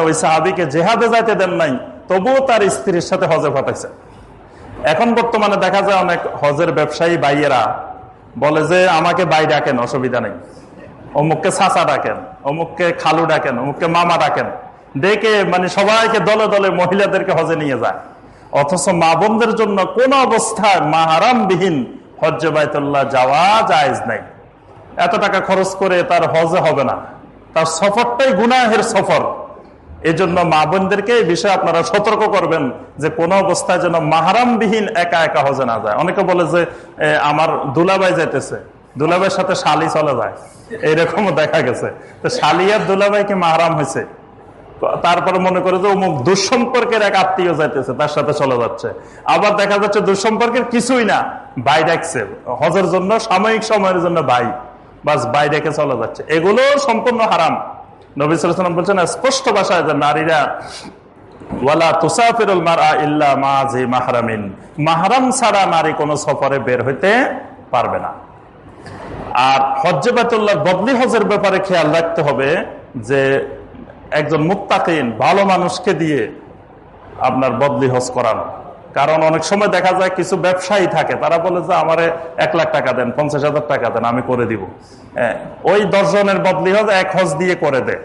জেহাদে যাইতে দেন নাই, তবুও তার স্ত্রীর সাথে হজে পাঠাইছে। এখন বর্তমানে দেখা যায় অনেক হজের ব্যবসায়ী বাইয়েরা বলে যে, আমাকে বাই ডাকেন, অসুবিধা নেই। অমুককে চাচা ডাকেন, অমুককে খালু ডাকেন, অমুককে মামা ডাকেন। ডেকে মানে সবাইকে দলে দলে মহিলাদেরকে হজে নিয়ে যায়। অথচ মা বোনদের জন্য কোন অবস্থায় মাহারামবিহীন হজ্জ বাইতুল্লাহ যাওয়া জায়জ নাই। এত টাকা খরচ করে তার হজে হবে না। তার সফরটাই গুনাহের সফর। এই জন্য মা বোনদেরকে এই বিষয়ে আপনারা সতর্ক করবেন যে কোন অবস্থায় যেন মাহারামবিহীন একা একা হজে না যায়। অনেকে বলে যে আমার দুলাবাই যাইতেছে। দুলাবাইয়ের সাথে শালি চলে যায়। এইরকমও দেখা গেছে। তো শালি আর দুলাবাই কি মাহারাম হয়েছে? তারপরে মনে করে যে অমুক দুঃসম্পর্কের এক আত্মীয় যাইতেছে, তার সাথে চলে যাচ্ছে। আবার দেখা যাচ্ছে দুঃসম্পর্কের কিছুই না। বাই ডাকছে। হজের জন্য, সাময়িক সময়ের জন্য বাই বাস বাই ডেকে চলে যাচ্ছে। এগুলো সম্পূর্ণ হারাম। নবিসাম বলছেন, স্পষ্ট ভাষায় যে নারীরা মাহারাম ছাড়া নারী কোন সফরে বের হইতে পারবে না। আর হজ্জবাতুল্লাহ বদলি হজের ব্যাপারে খেয়াল রাখতে হবে যে, একজন ভালো মানুষকে দিয়ে আপনার বদলি হজ করানো। কারণ অনেক সময় দেখা যায় কিছু ব্যবসায়ী থাকে, তারা বলে যে, আমার এক লাখ টাকা দেন, পঞ্চাশ হাজার টাকা দেন, আমি করে দিব। ওই দশজনের বদলি হজ এক হজ দিয়ে করে দেয়,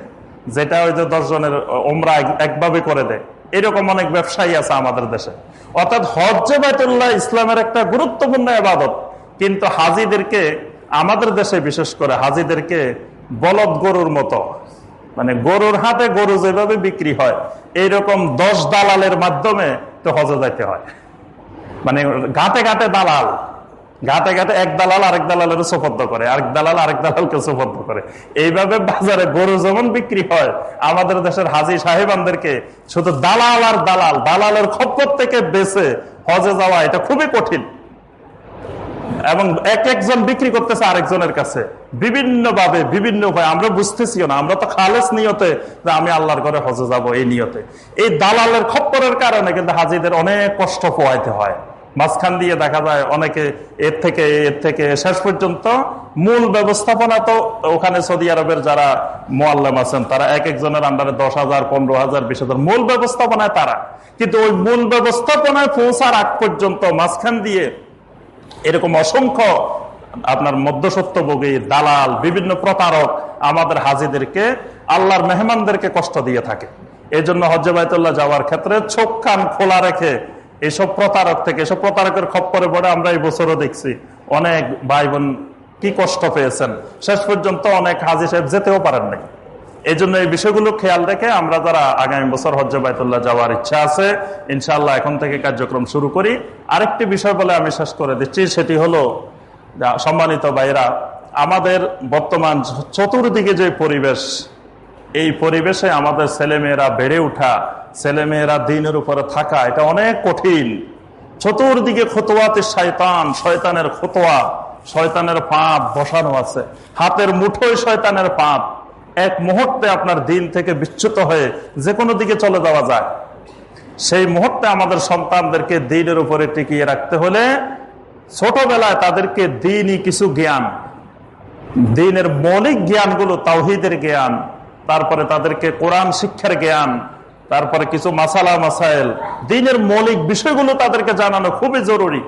যেটা ওই যে দশজনের ওমরা একভাবে করে দেয়। এরকম অনেক ব্যবসায়ী আছে আমাদের দেশে। অর্থাৎ হজ বাইতুল্লাহ ইসলামের একটা গুরুত্বপূর্ণ আবাদত কিন্তু হাজিদেরকে, আমাদের দেশে বিশেষ করে হাজিদেরকে বলদ গরুর মতো মানে গরুর হাতে গরু যেভাবে বিক্রি হয়, এইরকম দশ দালালের মাধ্যমে তো হজে যাইতে হয়। মানে ঘাটে ঘাটে দালাল। ঘাটে ঘাটে এক দালাল আরেক দালালের সুপদ্ধ করে, আরেক দালাল আরেক দালালকে সুপদ্ধ করে। এইভাবে বাজারে গরু যেমন বিক্রি হয়, আমাদের দেশের হাজি সাহেবানদেরকে শুধু দালাল আর দালাল, দালালের খপ্পর থেকে বেছে হজে যাওয়া এটা খুবই কঠিন। এবং এক একজন বিক্রি করতেছে আরেকজনের কাছে। বিভিন্ন ভাবে বিভিন্ন উপায়। আমরা বুঝতেছিও না। আমরা তো খালেস নিয়তে আমি আল্লাহর ঘরে হজে যাব এই নিয়তে। এই দালালের খপ্পরের কারণে কিন্তু হাজিদের অনেক কষ্ট পোয়াইতে হয়। মাঝখান দিয়ে দেখা যায় অনেকে এর থেকে এর থেকে শেষ পর্যন্ত মূল ব্যবস্থাপনা তো ওখানে সৌদি আরবের যারা মোয়াল্লাম আছেন, তারা এক একজনের আন্ডারে দশ হাজার, পনেরো হাজার, বিশ হাজার মূল ব্যবস্থাপনায় তারা। কিন্তু ওই মূল ব্যবস্থাপনায় পৌঁছার আগ পর্যন্ত মাঝখান দিয়ে এরকম অসংখ্য আপনার মধ্যসত্যভোগী, দালাল, বিভিন্ন প্রতারক আমাদের হাজিদেরকে, আল্লাহর মেহমানদেরকে কষ্ট দিয়ে থাকে। এই জন্য হজ্জে বাইতুল্লাহ যাওয়ার ক্ষেত্রে চোখ কান খোলা রেখে এসব প্রতারক থেকে, এসব প্রতারকের খপ্পরে পড়ে আমরা এই বছরও দেখছি, অনেক ভাই বোন কি কষ্ট পেয়েছেন। শেষ পর্যন্ত অনেক হাজি সাহেব যেতেও পারেন নাই। এই জন্য এই বিষয়গুলো খেয়াল রেখে আমরা যারা আগামী বছর হজ্জ বাইতুল্লাহ যাওয়ার ইচ্ছা আছে ইনশাল্লাহ এখন থেকে কার্যক্রম শুরু করি। আরেকটি বিষয় বলে আমি শেষ করে দিচ্ছি, সেটি হলো সম্মানিত ভাইরা আমাদের বর্তমান চতুর্দিকে যে পরিবেশ, এই পরিবেশে আমাদের ছেলেমেয়েরা বেড়ে ওঠা, ছেলেমেয়েরা দিনের উপরে থাকা, এটা অনেক কঠিন। চতুর্দিকে খতোয়াতে শয়তান, শয়তানের খতোয়া শয়তানের পাপ বসানো আছে। হাতের মুঠোয় শয়তানের পাপ। এক মুহূর্তে আপনার দিন থেকে বিচ্যুত হয়ে যে কোনো দিকে চলে যাওয়া যায়। সেই মুহূর্তে আমাদের সন্তানদেরকে দিনের উপরে টিকিয়ে রাখতে হলে ছোটবেলায় তাদেরকে দিনই কিছু জ্ঞান। দিনের মৌলিক জ্ঞানগুলো তাওহিদের জ্ঞান, তারপরে তাদেরকে কোরআন শিক্ষার জ্ঞান, তারপরে কিছু মাসালা মাসাইল দিনের মৌলিক বিষয়গুলো তাদেরকে জানানো খুবই জরুরি।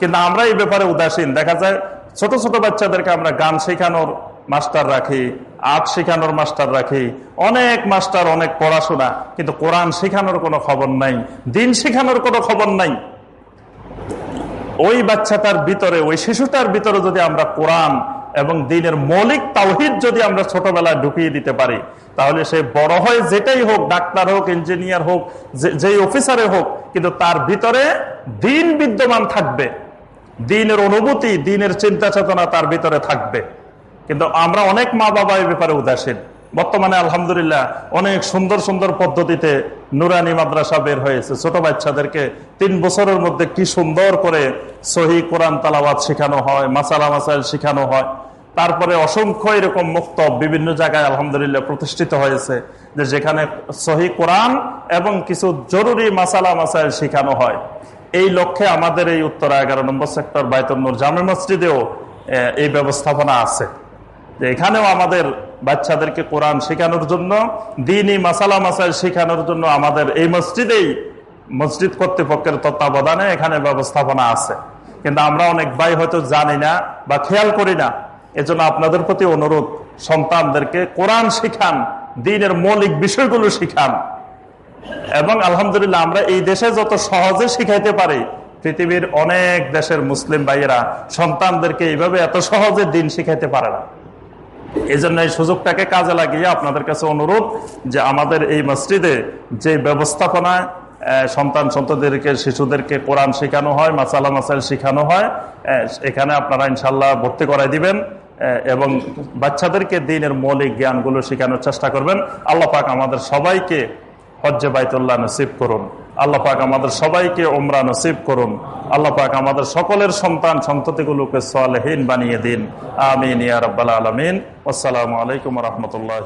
কিন্তু আমরা এই ব্যাপারে উদাসীন। দেখা যায় ছোট ছোট বাচ্চাদেরকে আমরা গান শেখানোর মাস্টার রাখি, আর্ট শেখানোর মাস্টার রাখি। অনেক মাস্টার, অনেক পড়াশোনা, কিন্তু কোরআন শেখানোর কোনো খবর নাই, দিন শেখানোর কোনো খবর নাই। ওই বাচ্চাটার ভিতরে, ওই শিশুটার ভিতরে যদি আমরা কোরআন এবং দিনের মৌলিক তাওহিদ যদি আমরা ছোটবেলায় ঢুকিয়ে দিতে পারি, তাহলে সে বড় হয় যেটাই হোক, ডাক্তার হোক, ইঞ্জিনিয়ার হোক যেই অফিসারে হোক, কিন্তু তার ভিতরে দিন বিদ্যমান থাকবে। দিনের অনুভূতি, দিনের চিন্তা চেতনা তার ভিতরে থাকবে। কিন্তু আমরা অনেক মা বাবা এই ব্যাপারে উদাসীন। বর্তমানে আলহামদুলিল্লাহ অনেক সুন্দর সুন্দর পদ্ধতিতে নুরানি মাদ্রাসা বের হয়েছে। ছোট বাচ্চাদেরকে তিন বছরের মধ্যে কি সুন্দর করে সহি কোরআন তালাবাদ শেখানো হয়, মাসালা মাসাইল শেখানো হয়। তারপরে অসংখ্য এরকম মুক্ত বিভিন্ন জায়গায় আলহামদুলিল্লাহ প্রতিষ্ঠিত হয়েছে যে যেখানে সহি কোরআন এবং কিছু জরুরি মাসালা মাসাইল শেখানো হয়। এই লক্ষ্যে আমাদের এই উত্তরা এগারো নম্বর সেক্টর বাইতন্নুর জামে মসজিদেও এই ব্যবস্থাপনা আছে। যে এখানেও আমাদের বাচ্চাদেরকে কোরআন শেখানোর জন্য, দিনই মাসালা মাসাইল শেখানোর জন্য আমাদের এই মসজিদেই মসজিদ কর্তৃপক্ষের তত্ত্বাবধানে এখানে ব্যবস্থাপনা আছে। কিন্তু আমরা অনেক ভাই হয়তো জানি না বা খেয়াল করি না। এজন্য আপনাদের প্রতি অনুরোধ, সন্তানদেরকে কোরআন শিখান, দিনের মৌলিক বিষয়গুলো শিখান। এবং আলহামদুলিল্লাহ আমরা এই দেশে যত সহজে শিখাইতে পারি, পৃথিবীর অনেক দেশের মুসলিম ভাইয়েরা সন্তানদেরকে এইভাবে এত সহজে দিন শিখাইতে পারে না। এই জন্য এই সুযোগটাকে কাজে লাগিয়ে আপনাদের কাছে অনুরোধ যে আমাদের এই মসজিদে যে ব্যবস্থাপনায় সন্তান সন্ততিদেরকে, শিশুদেরকে কোরআন শেখানো হয়, মাসালা মাসাইল শেখানো হয় এখানে আপনারা ইনশাল্লাহ ভর্তি করাই দিবেন এবং বাচ্চাদেরকে দিনের মৌলিক জ্ঞানগুলো শেখানোর চেষ্টা করবেন। আল্লাহ পাক আমাদের সবাইকে হজ্জে বাইতুল্লাহ নসিব করুন। আল্লাহ পাক আমাদের সবাইকে ওমরা নসিব করুন। আল্লাহ পাক আমাদের সকলের সন্তান, সন্ততিগুলোকে সালহীন বানিয়ে দিন। আমিন ইয়ারব্বাল আলমিন। আসসালামু আলাইকুম রহমতুল্লাহ